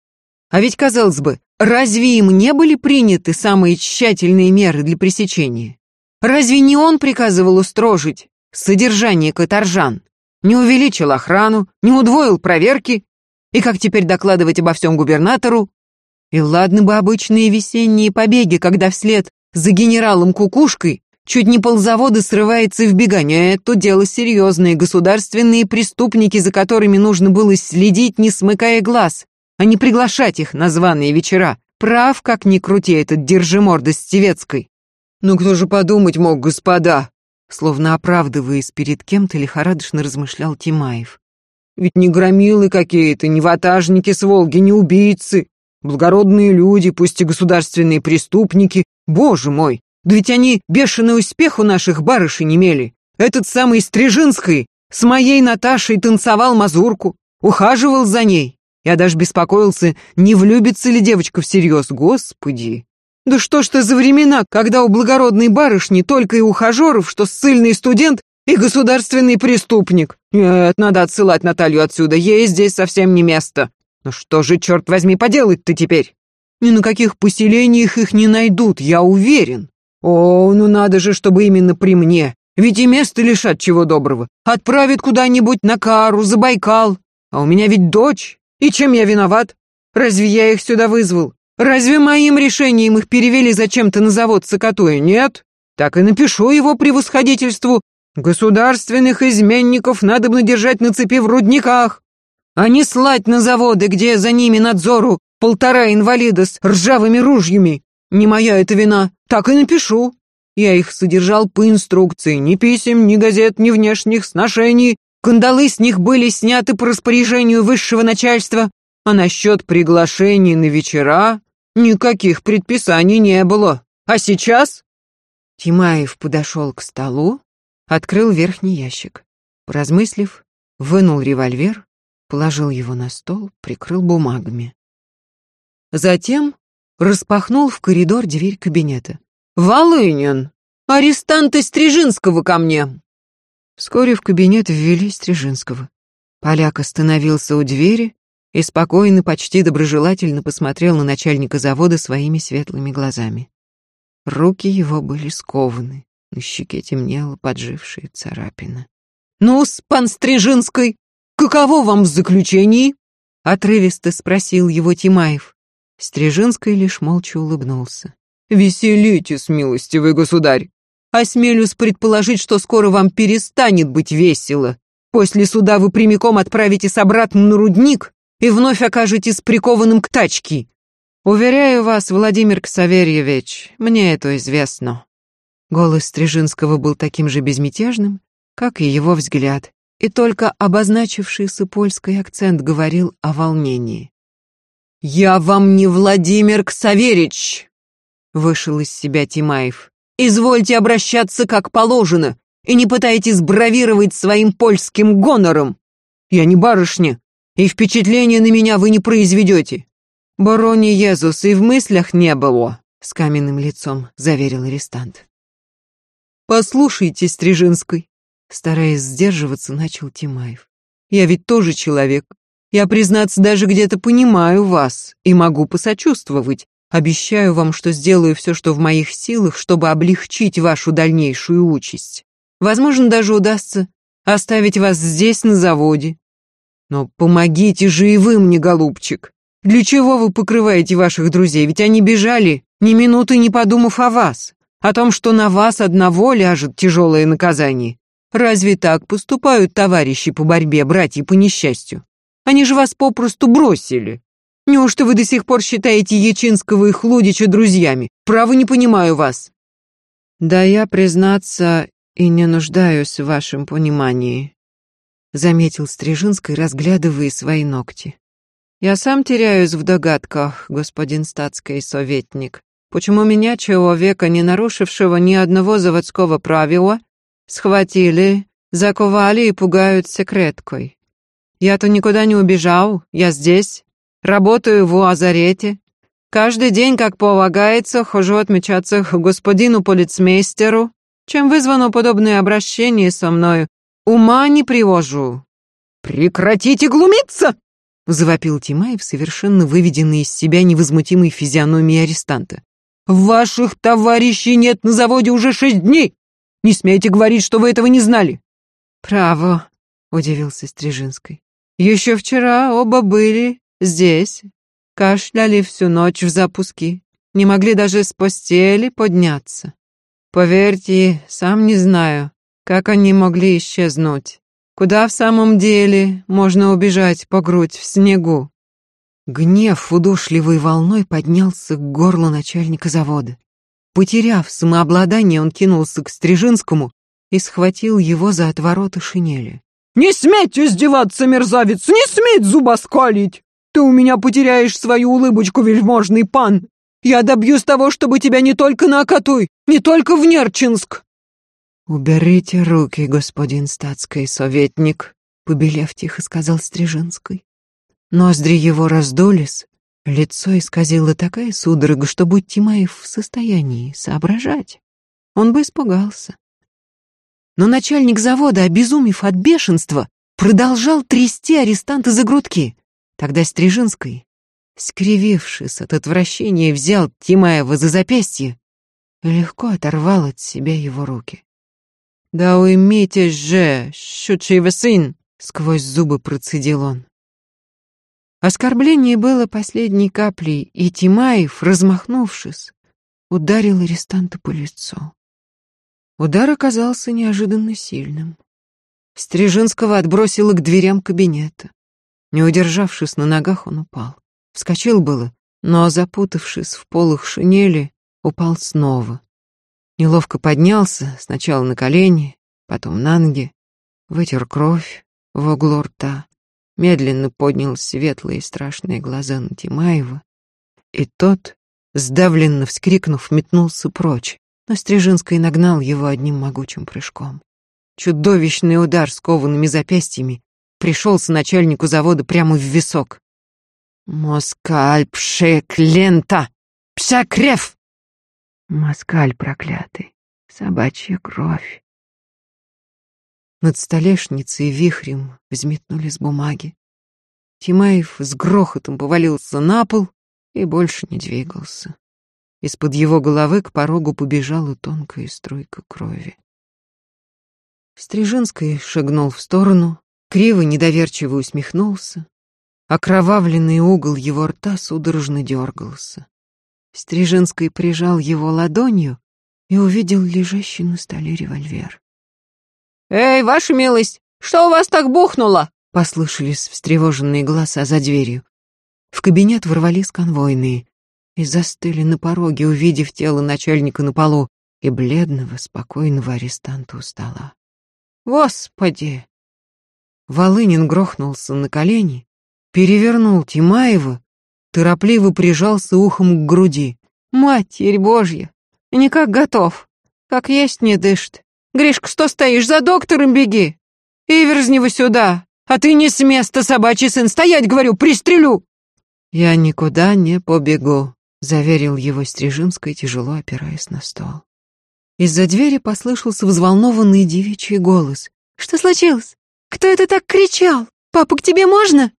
А ведь, казалось бы, разве им не были приняты самые тщательные меры для пресечения? Разве не он приказывал устрожить содержание каторжан? Не увеличил охрану, не удвоил проверки? И как теперь докладывать обо всем губернатору? И ладно бы обычные весенние побеги, когда вслед за генералом Кукушкой Чуть не ползавода срывается в бегание. Это дело серьезное. Государственные преступники, за которыми нужно было следить, не смыкая глаз, а не приглашать их на званые вечера. Прав, как ни крути, этот держиморда Стевецкой. Ну кто же подумать мог, господа? Словно оправдываясь перед кем-то, лихорадочно размышлял Тимаев. Ведь не громилы какие-то, не ватажники с Волги, не убийцы. Благородные люди, пусть и государственные преступники. Боже мой, да ведь они бешеный успех у наших барышень имели. Этот самый Стрижинский с моей Наташей танцевал мазурку, ухаживал за ней. Я даже беспокоился, не влюбится ли девочка всерьез. Господи! Да что ж это за времена, когда у благородной барышни только и ухажеров, что ссыльный студент и государственный преступник. Нет, надо отсылать Наталью отсюда, ей здесь совсем не место. Ну что же, черт возьми, поделать-то теперь? Ни на каких поселениях их не найдут, я уверен. О, ну надо же, чтобы именно при мне. Ведь и место лишат чего доброго. Отправят куда-нибудь на Кару, за Байкал. А у меня ведь дочь. И чем я виноват? Разве я их сюда вызвал? Разве моим решением их перевели зачем-то на завод Сокотуя? Нет? Так и напишу его превосходительству. Государственных изменников надо бы держать на цепи в рудниках, а не слать на заводы, где за ними надзору полтора инвалида с ржавыми ружьями. Не моя это вина, так и напишу. Я их содержал по инструкции, ни писем, ни газет, ни внешних сношений. Кандалы с них были сняты по распоряжению высшего начальства, а насчет приглашений на вечера никаких предписаний не было. А сейчас...» Тимаев подошел к столу, открыл верхний ящик. Поразмыслив, вынул револьвер, положил его на стол, прикрыл бумагами. Затем распахнул в коридор дверь кабинета. «Волынин! Арестанты Стрижинского ко мне!» Вскоре в кабинет ввели Стрижинского. Поляк остановился у двери и спокойно, почти доброжелательно посмотрел на начальника завода своими светлыми глазами. Руки его были скованы, на щеке темнела поджившая царапина. «Ну-с, пан Стрижинский, каково вам в заключении?» — отрывисто спросил его Тимаев. Стрижинский лишь молча улыбнулся. «Веселитесь, милостивый государь! Осмелюсь предположить, что скоро вам перестанет быть весело. После суда вы прямиком отправитесь обратно на рудник и вновь окажетесь прикованным к тачке. Уверяю вас, Владимир Ксаверьевич, мне это известно». Голос Стрижинского был таким же безмятежным, как и его взгляд, и только обозначившийся польский акцент говорил о волнении. «Я вам не Владимир Ксаверич!» Вышел из себя Тимаев. Извольте обращаться как положено, и не пытайтесь бравировать своим польским гонором. Я не барышня, и впечатления на меня вы не произведете. Барони Езус и в мыслях не было, с каменным лицом заверил арестант. Послушайте, Стрижинской, стараясь сдерживаться, начал Тимаев. Я ведь тоже человек. Я, признаться, даже где-то понимаю вас и могу посочувствовать. Обещаю вам, что сделаю все, что в моих силах, чтобы облегчить вашу дальнейшую участь. Возможно, даже удастся оставить вас здесь, на заводе. Но помогите же и вы мне, голубчик. Для чего вы покрываете ваших друзей? Ведь они бежали, ни минуты не подумав о вас, о том, что на вас одного ляжет тяжелое наказание. Разве так поступают товарищи по борьбе, братья по несчастью? Они же вас попросту бросили. Неужто вы до сих пор считаете Ячинского и Хлудича друзьями? Право не понимаю вас. Да я, признаться, и не нуждаюсь в вашем понимании, заметил Стрижинский, разглядывая свои ногти. Я сам теряюсь в догадках, господин статский советник. Почему меня, человека, не нарушившего ни одного заводского правила, схватили, заковали и пугают секреткой? Я-то никуда не убежал, я здесь, работаю в Уазарете. Каждый день, как полагается, хожу отмечаться к господину полицмейстеру, чем вызвано подобное обращение со мною. Ума не привожу. «Прекратите глумиться!» — завопил Тимаев, совершенно выведенный из себя невозмутимой физиономией арестанта. «Ваших товарищей нет на заводе уже шесть дней! Не смейте говорить, что вы этого не знали!» «Право», — удивился Стрижинский. «Еще вчера оба были здесь, кашляли всю ночь в запуске, не могли даже с постели подняться. Поверьте, сам не знаю, как они могли исчезнуть. Куда в самом деле можно убежать по грудь в снегу? Гнев удушливой волной поднялся к горлу начальника завода. Потеряв самообладание, он кинулся к Стрижинскому и схватил его за отвороты шинели. «Не сметь издеваться, мерзавец! Не сметь зубоскалить! Ты у меня потеряешь свою улыбочку, вельможный пан! Я добьюсь того, чтобы тебя не только на Акатуй, не только в Нерчинск!» «Уберите руки, господин статский советник», — побелев тихо сказал Стрижинский. Ноздри его раздулись, лицо исказило такая судорога, что, будь Тимаев в состоянии соображать, он бы испугался. Но начальник завода, обезумев от бешенства, продолжал трясти арестанта за грудки. Тогда Стрижинский, скривившись от отвращения, взял Тимаева за запястье и легко оторвал от себя его руки. «Да уймитесь же, щучий сын!» — сквозь зубы процедил он. Оскорбление было последней каплей, и Тимаев, размахнувшись, ударил арестанта по лицу. Удар оказался неожиданно сильным. Стрижинского отбросило к дверям кабинета. Не удержавшись на ногах, он упал. Вскочил было, но, запутавшись в полах шинели, упал снова. Неловко поднялся, сначала на колени, потом на ноги, вытер кровь в углу рта, медленно поднял светлые страшные глаза на Тимаева, и тот, сдавленно вскрикнув, метнулся прочь, но Стрижинский нагнал его одним могучим прыжком. Чудовищный удар с коваными запястьями пришелся начальнику завода прямо в висок. «Москаль пшек лента! Пшакрев!» Москаль проклятый, собачья кровь. Над столешницей вихрем взметнулись бумаги. Тимаев с грохотом повалился на пол и больше не двигался. Из-под его головы к порогу побежала тонкая струйка крови. Стрижинский шагнул в сторону, криво недоверчиво усмехнулся. Окровавленный угол его рта судорожно дергался. Стрижинский прижал его ладонью и увидел лежащий на столе револьвер. «Эй, ваша милость, что у вас так бухнуло?» Послышались встревоженные голоса за дверью. В кабинет ворвались конвойные и застыли на пороге, увидев тело начальника на полу и бледного, спокойного арестанта у стола. «Господи!» Волынин грохнулся на колени, перевернул Тимаева торопливо прижался ухом к груди. «Матерь Божья! Никак готов! Как есть не дышит. Гришка, что стоишь? За доктором беги! Иверзнева сюда! А ты не с места, собачий сын! Стоять, говорю, пристрелю!» «Я никуда не побегу», — заверил его Стрижинский, тяжело опираясь на стол. Из-за двери послышался взволнованный девичий голос. «Что случилось? Кто это так кричал? Папа, к тебе можно?»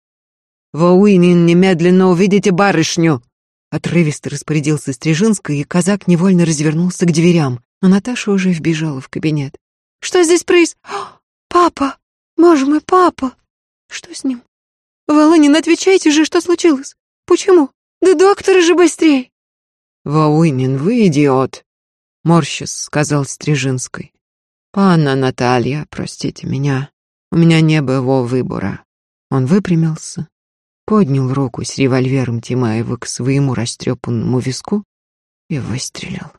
«Вауинин, немедленно увидите барышню!» Отрывисто распорядился Стрижинский, и казак невольно развернулся к дверям, но Наташа уже вбежала в кабинет. «Что здесь проис... Папа! Боже мой, папа! Что с ним? Волынин, отвечайте же, что случилось? Почему? Да доктора же быстрей!» «Вауинин, вы идиот!» Морщис сказал Стрижинской. «Панна Наталья, простите меня, у меня не было выбора». Он выпрямился, поднял руку с револьвером Тимаева к своему растрепанному виску и выстрелил.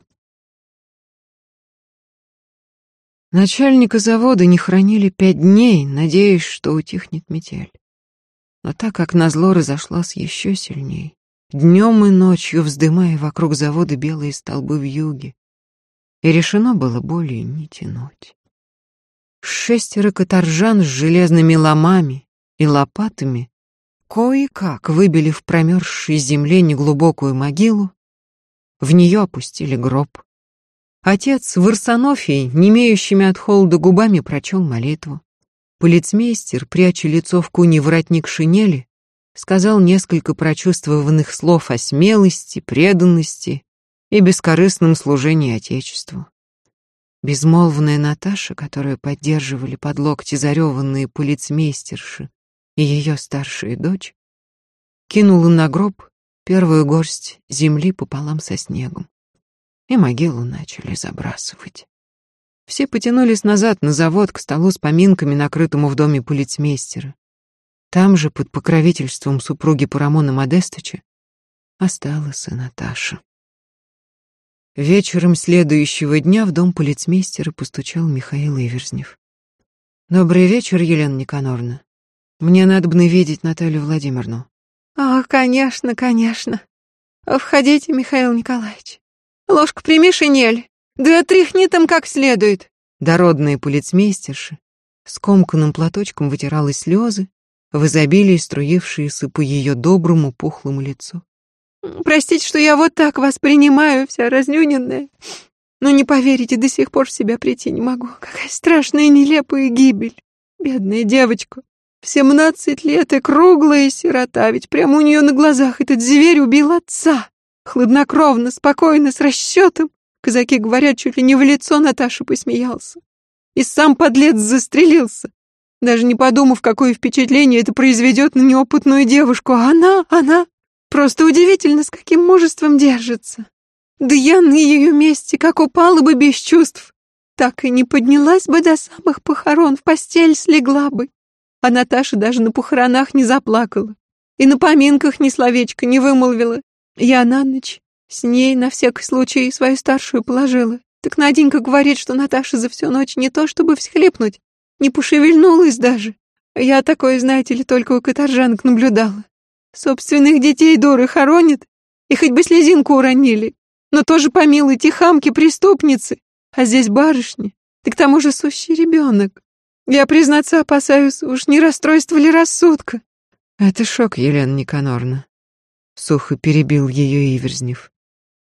Начальника завода не хранили пять дней, надеясь, что утихнет метель. Но так как назло разошлась еще сильней, днем и ночью вздымая вокруг завода белые столбы в юге, и решено было более не тянуть. Шестеро каторжан с железными ломами и лопатами кое-как выбили в промерзшей земле неглубокую могилу, в нее опустили гроб. Отец в Арсенофии, не имеющими от холода губами, прочел молитву. Полицмейстер, пряча лицо в куне воротник шинели, сказал несколько прочувствованных слов о смелости, преданности и бескорыстном служении Отечеству. Безмолвная Наташа, которую поддерживали под локти зареванные полицмейстерши и ее старшая дочь, кинула на гроб первую горсть земли пополам со снегом, и могилу начали забрасывать. Все потянулись назад на завод к столу с поминками, накрытому в доме полицмейстера. Там же, под покровительством супруги Парамона Модестыча, осталась и Наташа. Вечером следующего дня в дом полицмейстера постучал Михаил Иверзнев. «Добрый вечер, Елена Никоноровна. Мне надо бы видеть Наталью Владимировну». «А, конечно, конечно. Входите, Михаил Николаевич. Ложку прими, шинель, да отряхни там как следует». Дородная полицмейстерша скомканным платочком вытирала слезы, в изобилии струившиеся по ее доброму пухлому лицу. Простите, что я вот так вас принимаю, вся разнюненная. Но не поверите, до сих пор в себя прийти не могу. Какая страшная нелепая гибель. Бедная девочка. В семнадцать лет и круглая сирота, ведь прямо у нее на глазах этот зверь убил отца. Хладнокровно, спокойно, с расчетом. Казаки говорят, чуть ли не в лицо Наташа посмеялся. И сам подлец застрелился. Даже не подумав, какое впечатление это произведет на неопытную девушку. А она, она Просто удивительно, с каким мужеством держится. Да я на ее месте, как упала бы без чувств, так и не поднялась бы до самых похорон, в постель слегла бы. А Наташа даже на похоронах не заплакала. И на поминках ни словечко не вымолвила. Я на ночь с ней на всякий случай свою старшую положила. Так Наденька говорит, что Наташа за всю ночь не то чтобы всхлипнуть, не пошевельнулась даже. Я такое, знаете ли, только у каторжанок наблюдала. Собственных детей дуры хоронят, и хоть бы слезинку уронили, но тоже помилуйте хамки преступницы, а здесь барышни, ты к тому же сущий ребенок. Я, признаться, опасаюсь, уж не расстройство ли рассудка. Это шок, Елена Никоноровна. Сухо перебил ее Иверзнев.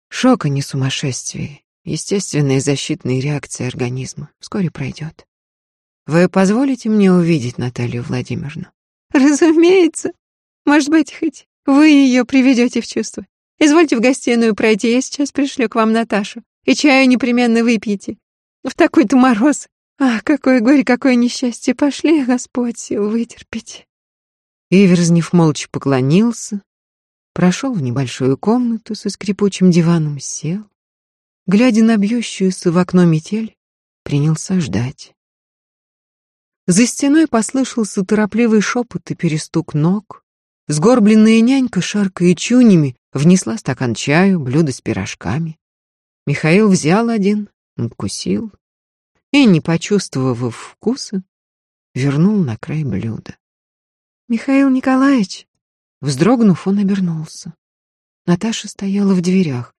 Шок, а не сумасшествие. Естественная защитная реакция организма. Вскоре пройдет. Вы позволите мне увидеть Наталью Владимировну? Разумеется. Может быть, хоть вы ее приведете в чувство. Извольте в гостиную пройти, я сейчас пришлю к вам Наташу. И чаю непременно выпьете. В такой-то мороз. Ах, какое горе, какое несчастье. Пошли, Господь, сил вытерпеть. Иверзнев молча поклонился, прошел в небольшую комнату со скрипучим диваном, сел. Глядя на бьющуюся в окно метель, принялся ждать. За стеной послышался торопливый шепот и перестук ног. Сгорбленная нянька, шаркая чунями, внесла стакан чаю, блюдо с пирожками. Михаил взял один, надкусил и, не почувствовав вкуса, вернул на край блюда. «Михаил Николаевич!» Вздрогнув, он обернулся. Наташа стояла в дверях,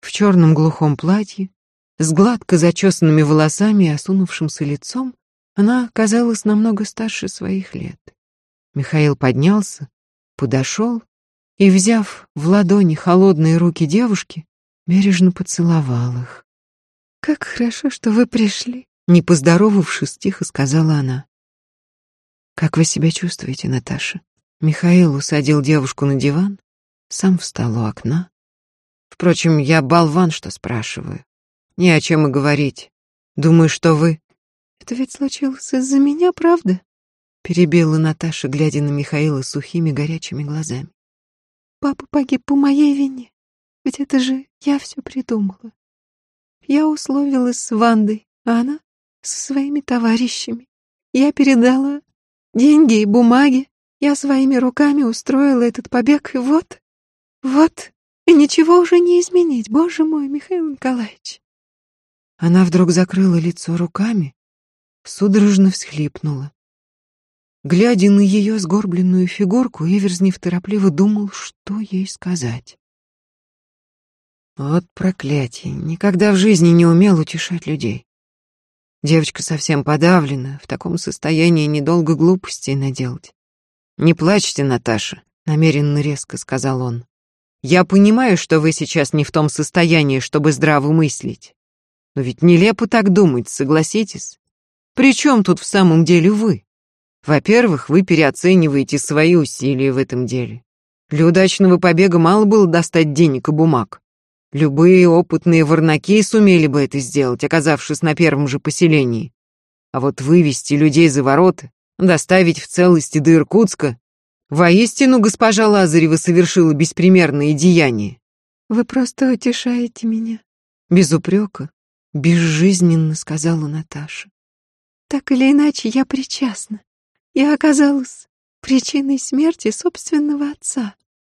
в черном глухом платье, С гладко зачесанными волосами и осунувшимся лицом она казалась намного старше своих лет. Михаил поднялся, подошел и, взяв в ладони холодные руки девушки, бережно поцеловал их. «Как хорошо, что вы пришли», — не поздоровавшись, тихо сказала она. «Как вы себя чувствуете, Наташа?» Михаил усадил девушку на диван, сам встал у окна. Впрочем, я болван, что спрашиваю. Ни о чем и говорить. Думаю, что вы... Это ведь случилось из-за меня, правда? Перебила Наташа, глядя на Михаила сухими горячими глазами. Папа погиб по моей вине. Ведь это же я все придумала. Я условилась с Вандой, а она со своими товарищами. Я передала деньги и бумаги. Я своими руками устроила этот побег, и вот, вот, и ничего уже не изменить, боже мой, Михаил Николаевич. Она вдруг закрыла лицо руками, судорожно всхлипнула. Глядя на ее сгорбленную фигурку, Эверзнев торопливо думал, что ей сказать. Вот проклятие, никогда в жизни не умел утешать людей. Девочка совсем подавлена, в таком состоянии недолго глупостей наделать. «Не плачьте, Наташа», — намеренно резко сказал он. «Я понимаю, что вы сейчас не в том состоянии, чтобы здраво мыслить. Но ведь нелепо так думать, согласитесь? При чем тут в самом деле вы? Во-первых, вы переоцениваете свои усилия в этом деле. Для удачного побега мало было достать денег и бумаг. Любые опытные ворнаки сумели бы это сделать, оказавшись на первом же поселении. А вот вывести людей за ворота доставить в целости до Иркутска. Воистину, госпожа Лазарева совершила беспримерные деяния. Вы просто утешаете меня. Без упрека, безжизненно сказала Наташа. Так или иначе, я причастна. Я оказалась причиной смерти собственного отца.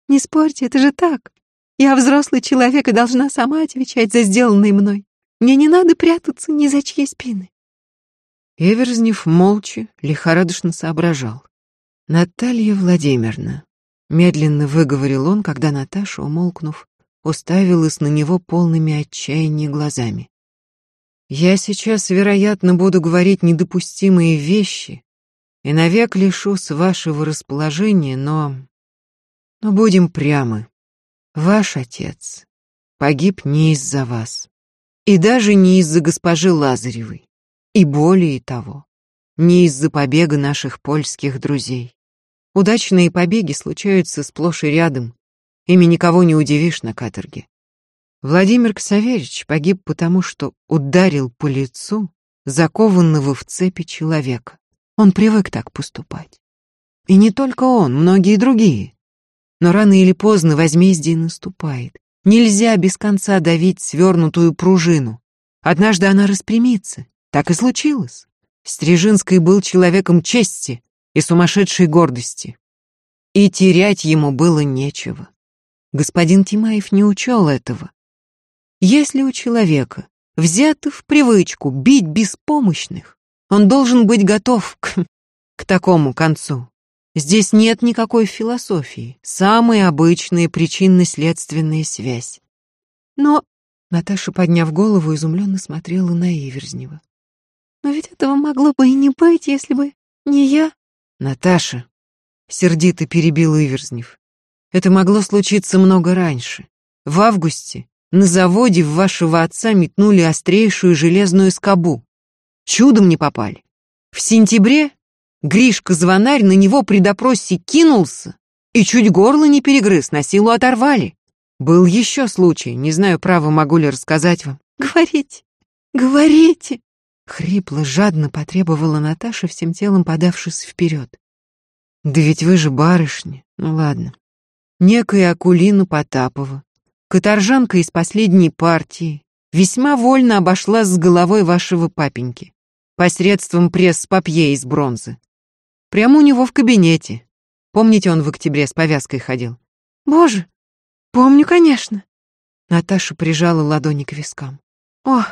Не спорьте, это же так. Я взрослый человек и должна сама отвечать за сделанное мной. Мне не надо прятаться ни за чьей спины. Эверзнев молча, лихорадочно соображал. «Наталья Владимировна», — медленно выговорил он, когда Наташа, умолкнув, уставилась на него полными отчаяния глазами. «Я сейчас, вероятно, буду говорить недопустимые вещи и навек лишусь вашего расположения, но... Но будем прямы. Ваш отец погиб не из-за вас, и даже не из-за госпожи Лазаревой. И более того, не из-за побега наших польских друзей. Удачные побеги случаются сплошь и рядом, ими никого не удивишь на каторге. Владимир Ксаверич погиб потому, что ударил по лицу закованного в цепи человека. Он привык так поступать. И не только он, многие другие. Но рано или поздно возмездие наступает. Нельзя без конца давить свернутую пружину. Однажды она распрямится, так и случилось. Стрижинский был человеком чести и сумасшедшей гордости. И терять ему было нечего. Господин Тимаев не учел этого. Если у человека взято в привычку бить беспомощных, он должен быть готов к, к такому концу. Здесь нет никакой философии, самая обычная причинно-следственная связь. Но Наташа, подняв голову, изумленно смотрела на Иверзнева. Но ведь этого могло бы и не быть, если бы не я. Наташа, сердито перебил Иверзнев. Это могло случиться много раньше. В августе на заводе в вашего отца метнули острейшую железную скобу. Чудом не попали. В сентябре Гришка-звонарь на него при допросе кинулся и чуть горло не перегрыз, на силу оторвали. Был еще случай, не знаю, право могу ли рассказать вам. Говорите, говорите. Хрипло, жадно потребовала Наташа, всем телом подавшись вперед. «Да ведь вы же барышня. Ну ладно. Некая Акулина Потапова, каторжанка из последней партии, весьма вольно обошла с головой вашего папеньки посредством пресс-папье из бронзы. Прямо у него в кабинете. Помните, он в октябре с повязкой ходил? Боже, помню, конечно. Наташа прижала ладони к вискам. О,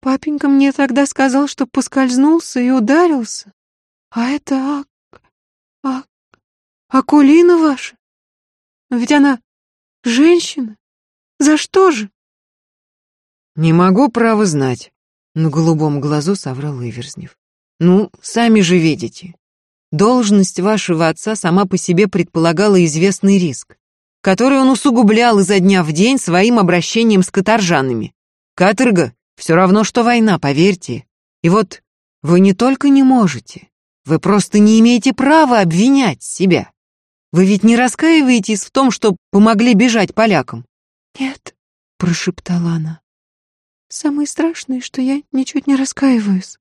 Папенька мне тогда сказал, что поскользнулся и ударился. А это Ак... Ак... Акулина ваша? Но ведь она женщина. За что же? Не могу право знать. На голубом глазу соврал Иверзнев. Ну, сами же видите. Должность вашего отца сама по себе предполагала известный риск, который он усугублял изо дня в день своим обращением с каторжанами. Каторга — все равно, что война, поверьте. И вот вы не только не можете, вы просто не имеете права обвинять себя. Вы ведь не раскаиваетесь в том, что помогли бежать полякам? Нет, прошептала она. Самое страшное, что я ничуть не раскаиваюсь.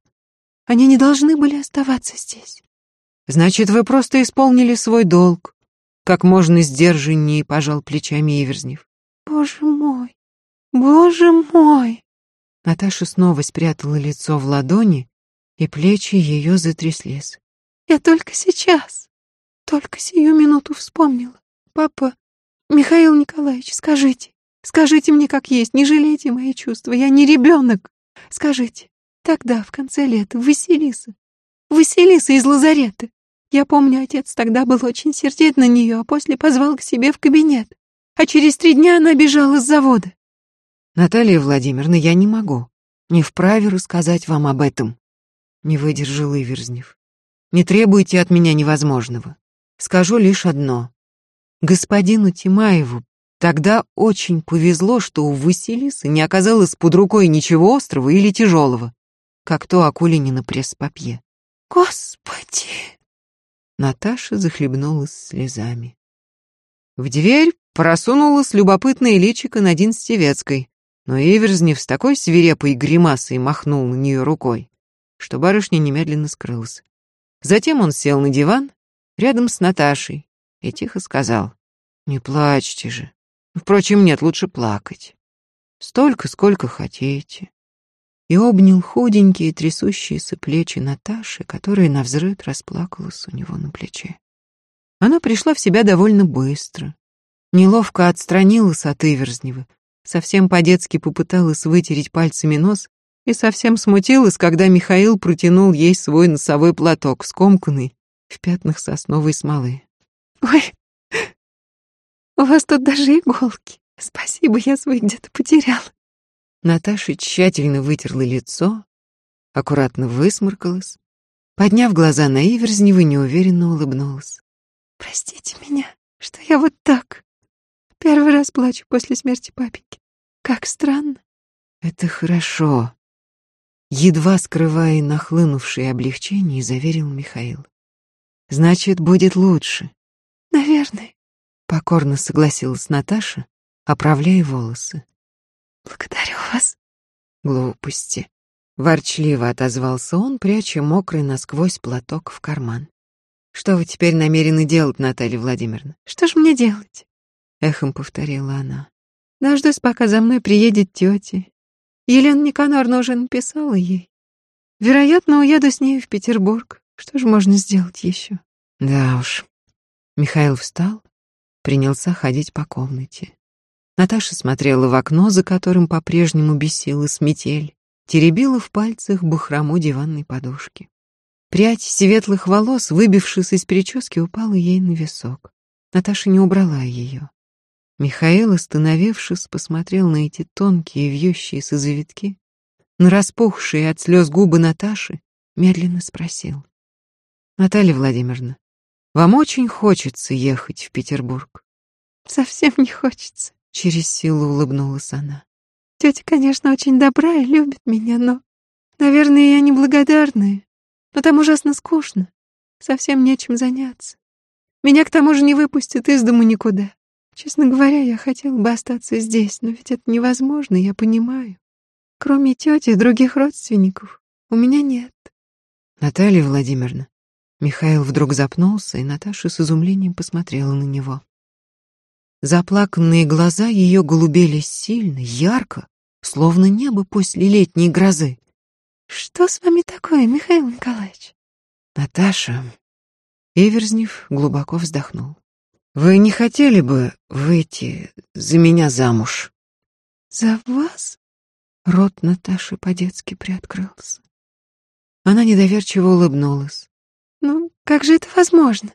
Они не должны были оставаться здесь. Значит, вы просто исполнили свой долг. Как можно сдержаннее пожал плечами Иверзнев. Боже мой, боже мой. Наташа снова спрятала лицо в ладони, и плечи ее затряслись. Я только сейчас, только сию минуту вспомнила. Папа, Михаил Николаевич, скажите, скажите мне как есть, не жалейте мои чувства, я не ребенок. Скажите, тогда, в конце лета, Василиса, Василиса из лазарета. Я помню, отец тогда был очень сердит на нее, а после позвал к себе в кабинет. А через три дня она бежала с завода. Наталья Владимировна, я не могу. Не вправе рассказать вам об этом. Не выдержал Иверзнев. Не требуйте от меня невозможного. Скажу лишь одно. Господину Тимаеву тогда очень повезло, что у Василисы не оказалось под рукой ничего острого или тяжелого, как то Акулинина пресс-папье. Господи! Наташа захлебнулась слезами. В дверь просунулась любопытная личико Надин Стевецкой, но Иверзнев с такой свирепой гримасой махнул на нее рукой, что барышня немедленно скрылась. Затем он сел на диван рядом с Наташей и тихо сказал, «Не плачьте же. Впрочем, нет, лучше плакать. Столько, сколько хотите и обнял худенькие трясущиеся плечи Наташи, которая навзрыд расплакалась у него на плече. Она пришла в себя довольно быстро, неловко отстранилась от Иверзнева, совсем по-детски попыталась вытереть пальцами нос и совсем смутилась, когда Михаил протянул ей свой носовой платок, скомканный в пятнах сосновой смолы. «Ой, у вас тут даже иголки. Спасибо, я свой где-то потеряла». Наташа тщательно вытерла лицо, аккуратно высморкалась, подняв глаза на Иверзнева, неуверенно улыбнулась. «Простите меня, что я вот так. Первый раз плачу после смерти папеньки. Как странно». «Это хорошо», — едва скрывая нахлынувшее облегчение, заверил Михаил. «Значит, будет лучше». «Наверное», — покорно согласилась Наташа, оправляя волосы. Благодарю вас. Глупости. Ворчливо отозвался он, пряча мокрый насквозь платок в карман. Что вы теперь намерены делать, Наталья Владимировна? Что ж мне делать? Эхом повторила она. Дождусь, пока за мной приедет тетя. Елена Никаноровна уже написала ей. Вероятно, уеду с ней в Петербург. Что же можно сделать еще? Да уж. Михаил встал, принялся ходить по комнате. Наташа смотрела в окно, за которым по-прежнему бесила метель, теребила в пальцах бахрому диванной подушки. Прядь светлых волос, выбившись из прически, упала ей на висок. Наташа не убрала ее. Михаил, остановившись, посмотрел на эти тонкие вьющиеся завитки, на распухшие от слез губы Наташи, медленно спросил. «Наталья Владимировна, вам очень хочется ехать в Петербург?» «Совсем не хочется», Через силу улыбнулась она. Тетя, конечно, очень добра и любит меня, но, наверное, я неблагодарная. Но там ужасно скучно. Совсем нечем заняться. Меня к тому же не выпустят из дому никуда. Честно говоря, я хотела бы остаться здесь, но ведь это невозможно, я понимаю. Кроме тети, других родственников у меня нет. Наталья Владимировна. Михаил вдруг запнулся, и Наташа с изумлением посмотрела на него. Заплаканные глаза ее голубели сильно, ярко, словно небо после летней грозы. «Что с вами такое, Михаил Николаевич?» «Наташа...» Иверзнев глубоко вздохнул. «Вы не хотели бы выйти за меня замуж?» «За вас?» Рот Наташи по-детски приоткрылся. Она недоверчиво улыбнулась. «Ну, как же это возможно?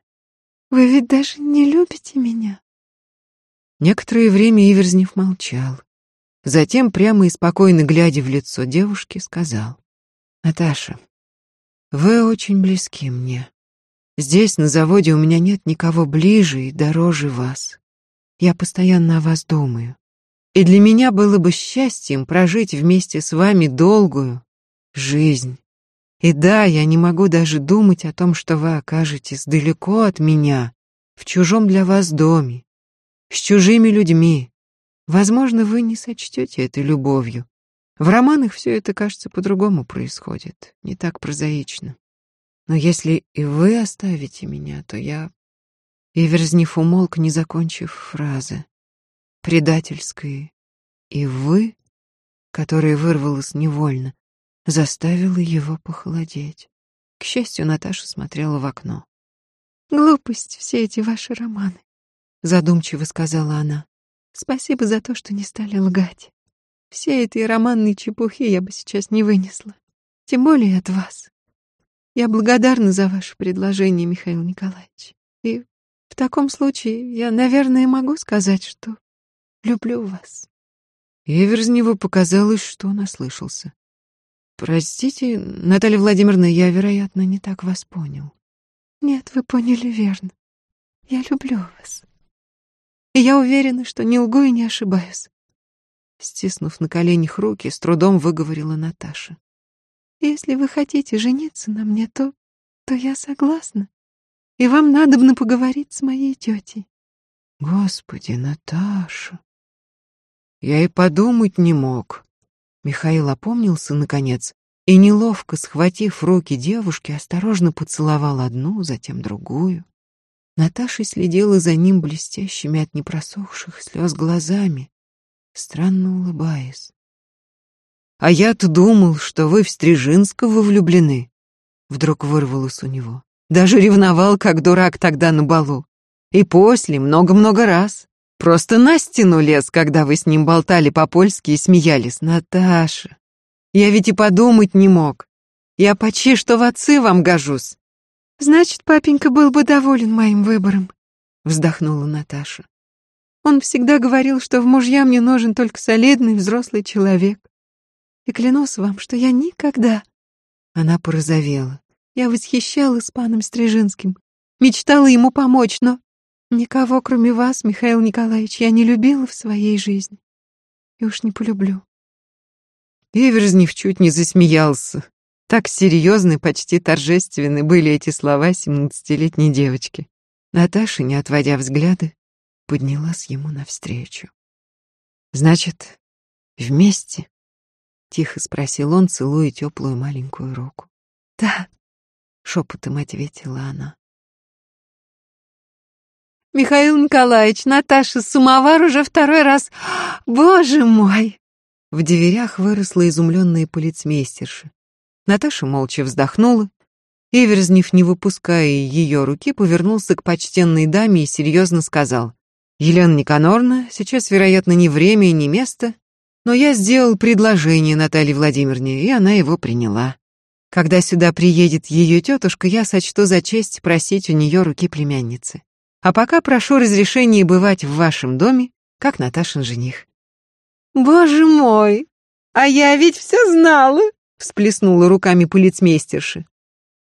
Вы ведь даже не любите меня?» Некоторое время Иверзнев молчал. Затем, прямо и спокойно глядя в лицо девушки, сказал. «Наташа, вы очень близки мне. Здесь, на заводе, у меня нет никого ближе и дороже вас. Я постоянно о вас думаю. И для меня было бы счастьем прожить вместе с вами долгую жизнь. И да, я не могу даже думать о том, что вы окажетесь далеко от меня, в чужом для вас доме, с чужими людьми. Возможно, вы не сочтете это любовью. В романах все это, кажется, по-другому происходит, не так прозаично. Но если и вы оставите меня, то я... Иверзнев умолк, не закончив фразы. Предательской «и вы», которая вырвалась невольно, заставила его похолодеть. К счастью, Наташа смотрела в окно. «Глупость, все эти ваши романы», — задумчиво сказала она. «Спасибо за то, что не стали лгать. Все этой романной чепухи я бы сейчас не вынесла. Тем более от вас. Я благодарна за ваше предложение, Михаил Николаевич. И в таком случае я, наверное, могу сказать, что люблю вас». Эверзневу показалось, что он ослышался. Простите, Наталья Владимировна, я, вероятно, не так вас понял. Нет, вы поняли верно. Я люблю вас. И я уверена, что не лгу и не ошибаюсь. Стиснув на коленях руки, с трудом выговорила Наташа. Если вы хотите жениться на мне, то... то я согласна. И вам надобно поговорить с моей тетей. Господи, Наташа, я и подумать не мог. Михаил опомнился, наконец, и, неловко схватив руки девушки, осторожно поцеловал одну, затем другую. Наташа следила за ним блестящими от непросохших слез глазами, странно улыбаясь. «А я-то думал, что вы в Стрижинского влюблены», — вдруг вырвалось у него. «Даже ревновал, как дурак тогда на балу. И после, много-много раз. Просто на стену лез, когда вы с ним болтали по-польски и смеялись. Наташа, я ведь и подумать не мог. Я почти что в отцы вам гожусь. Значит, папенька был бы доволен моим выбором, вздохнула Наташа. Он всегда говорил, что в мужья мне нужен только солидный взрослый человек. И клянусь вам, что я никогда... Она порозовела. Я восхищалась паном Стрижинским, мечтала ему помочь, но Никого, кроме вас, Михаил Николаевич, я не любила в своей жизни. И уж не полюблю. Иверзнев чуть не засмеялся. Так серьезны, почти торжественны были эти слова семнадцатилетней девочки. Наташа, не отводя взгляды, поднялась ему навстречу. «Значит, вместе?» — тихо спросил он, целуя теплую маленькую руку. «Да», — шепотом ответила она. Михаил Николаевич, Наташа, самовар уже второй раз. Боже мой!» В дверях выросла изумленная полицмейстерша. Наташа молча вздохнула. Иверзнев, не выпуская ее руки, повернулся к почтенной даме и серьезно сказал. «Елена Никоноровна, сейчас, вероятно, не время и не место, но я сделал предложение Наталье Владимировне, и она его приняла. Когда сюда приедет ее тетушка, я сочту за честь просить у нее руки племянницы. А пока прошу разрешения бывать в вашем доме, как Наташин жених». «Боже мой! А я ведь все знала!» — всплеснула руками полицмейстерша.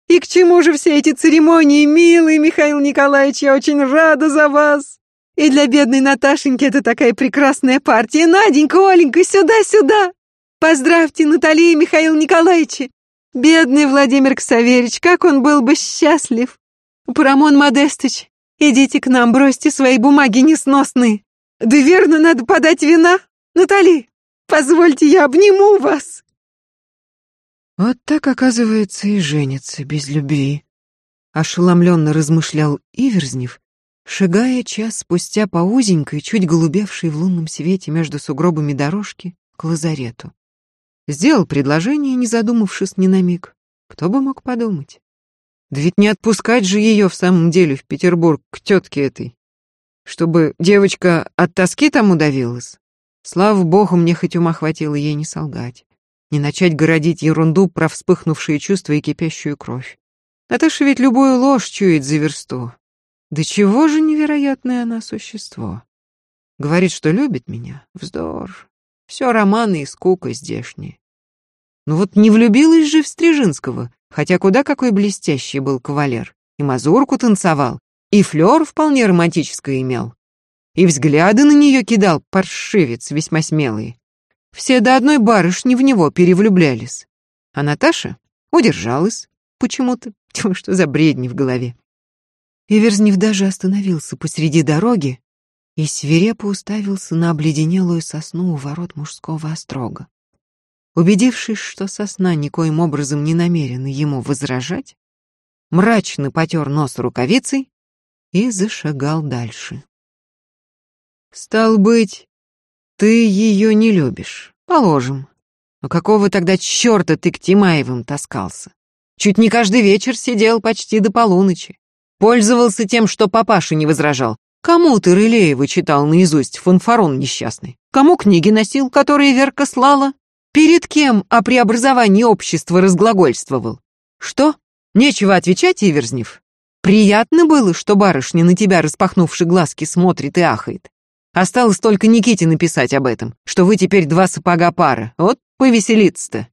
«И к чему же все эти церемонии, милый Михаил Николаевич, я очень рада за вас! И для бедной Наташеньки это такая прекрасная партия. Наденька, Оленька, сюда-сюда! Поздравьте Натали и Михаил Николаевича! Бедный Владимир Ксаверич, как он был бы счастлив! Парамон Модестыч, Идите к нам, бросьте свои бумаги несносные. Да верно, надо подать вина. Натали, позвольте, я обниму вас. Вот так, оказывается, и женится без любви. Ошеломленно размышлял Иверзнев, шагая час спустя по узенькой, чуть голубевшей в лунном свете между сугробами дорожки к лазарету. Сделал предложение, не задумавшись ни на миг. Кто бы мог подумать? Да ведь не отпускать же ее в самом деле в Петербург к тетке этой. Чтобы девочка от тоски там удавилась. Слава богу, мне хоть ума хватило ей не солгать. Не начать городить ерунду про вспыхнувшие чувства и кипящую кровь. Наташа ведь любую ложь чует за версту. Да чего же невероятное она существо. Говорит, что любит меня. Вздор. Все романы и скука здешние. Ну вот не влюбилась же в Стрижинского, хотя куда какой блестящий был кавалер. И мазурку танцевал, и флёр вполне романтическое имел. И взгляды на нее кидал паршивец весьма смелые. Все до одной барышни в него перевлюблялись. А Наташа удержалась почему-то. Тьфу, что за бредни в голове. Иверзнев даже остановился посреди дороги и свирепо уставился на обледенелую сосну у ворот мужского острога. Убедившись, что сосна никоим образом не намерена ему возражать, мрачно потер нос рукавицей и зашагал дальше. «Стал быть, ты ее не любишь, положим. Но какого тогда черта ты к Тимаевым таскался? Чуть не каждый вечер сидел почти до полуночи. Пользовался тем, что папаша не возражал. Кому ты Рылеева читал наизусть, фанфарон несчастный? Кому книги носил, которые Верка слала? Перед кем о преобразовании общества разглагольствовал? Что? Нечего отвечать, Иверзнев? Приятно было, что барышня на тебя, распахнувши глазки, смотрит и ахает. Осталось только Никите написать об этом, что вы теперь два сапога пара. Вот повеселиться-то.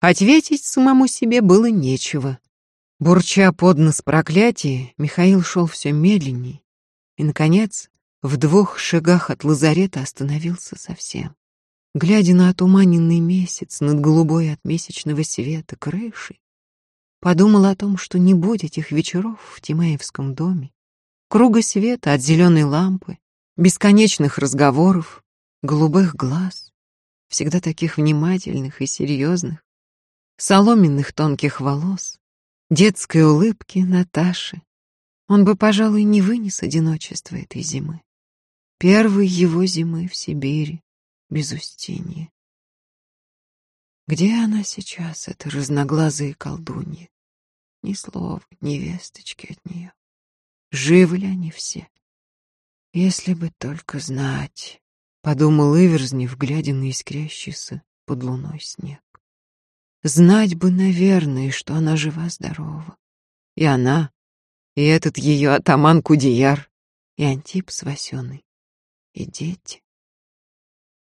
Ответить самому себе было нечего. Бурча под нос проклятие, Михаил шел все медленней и, наконец, в двух шагах от лазарета остановился совсем. Глядя на отуманенный месяц над голубой от месячного света крышей, подумал о том, что не будет этих вечеров в Тимаевском доме, круга света от зеленой лампы, бесконечных разговоров, голубых глаз, всегда таких внимательных и серьезных, соломенных тонких волос, детской улыбки Наташи. Он бы, пожалуй, не вынес одиночества этой зимы. Первой его зимы в Сибири, без Устиньи. Где она сейчас, эта разноглазая колдунья? Ни слова, ни весточки от нее. Живы ли они все? Если бы только знать, — подумал Иверзнев, глядя на искрящийся под луной снег. Знать бы, наверное, что она жива-здорова. И она, и этот ее атаман Кудияр, и Антип спасенный, и дети.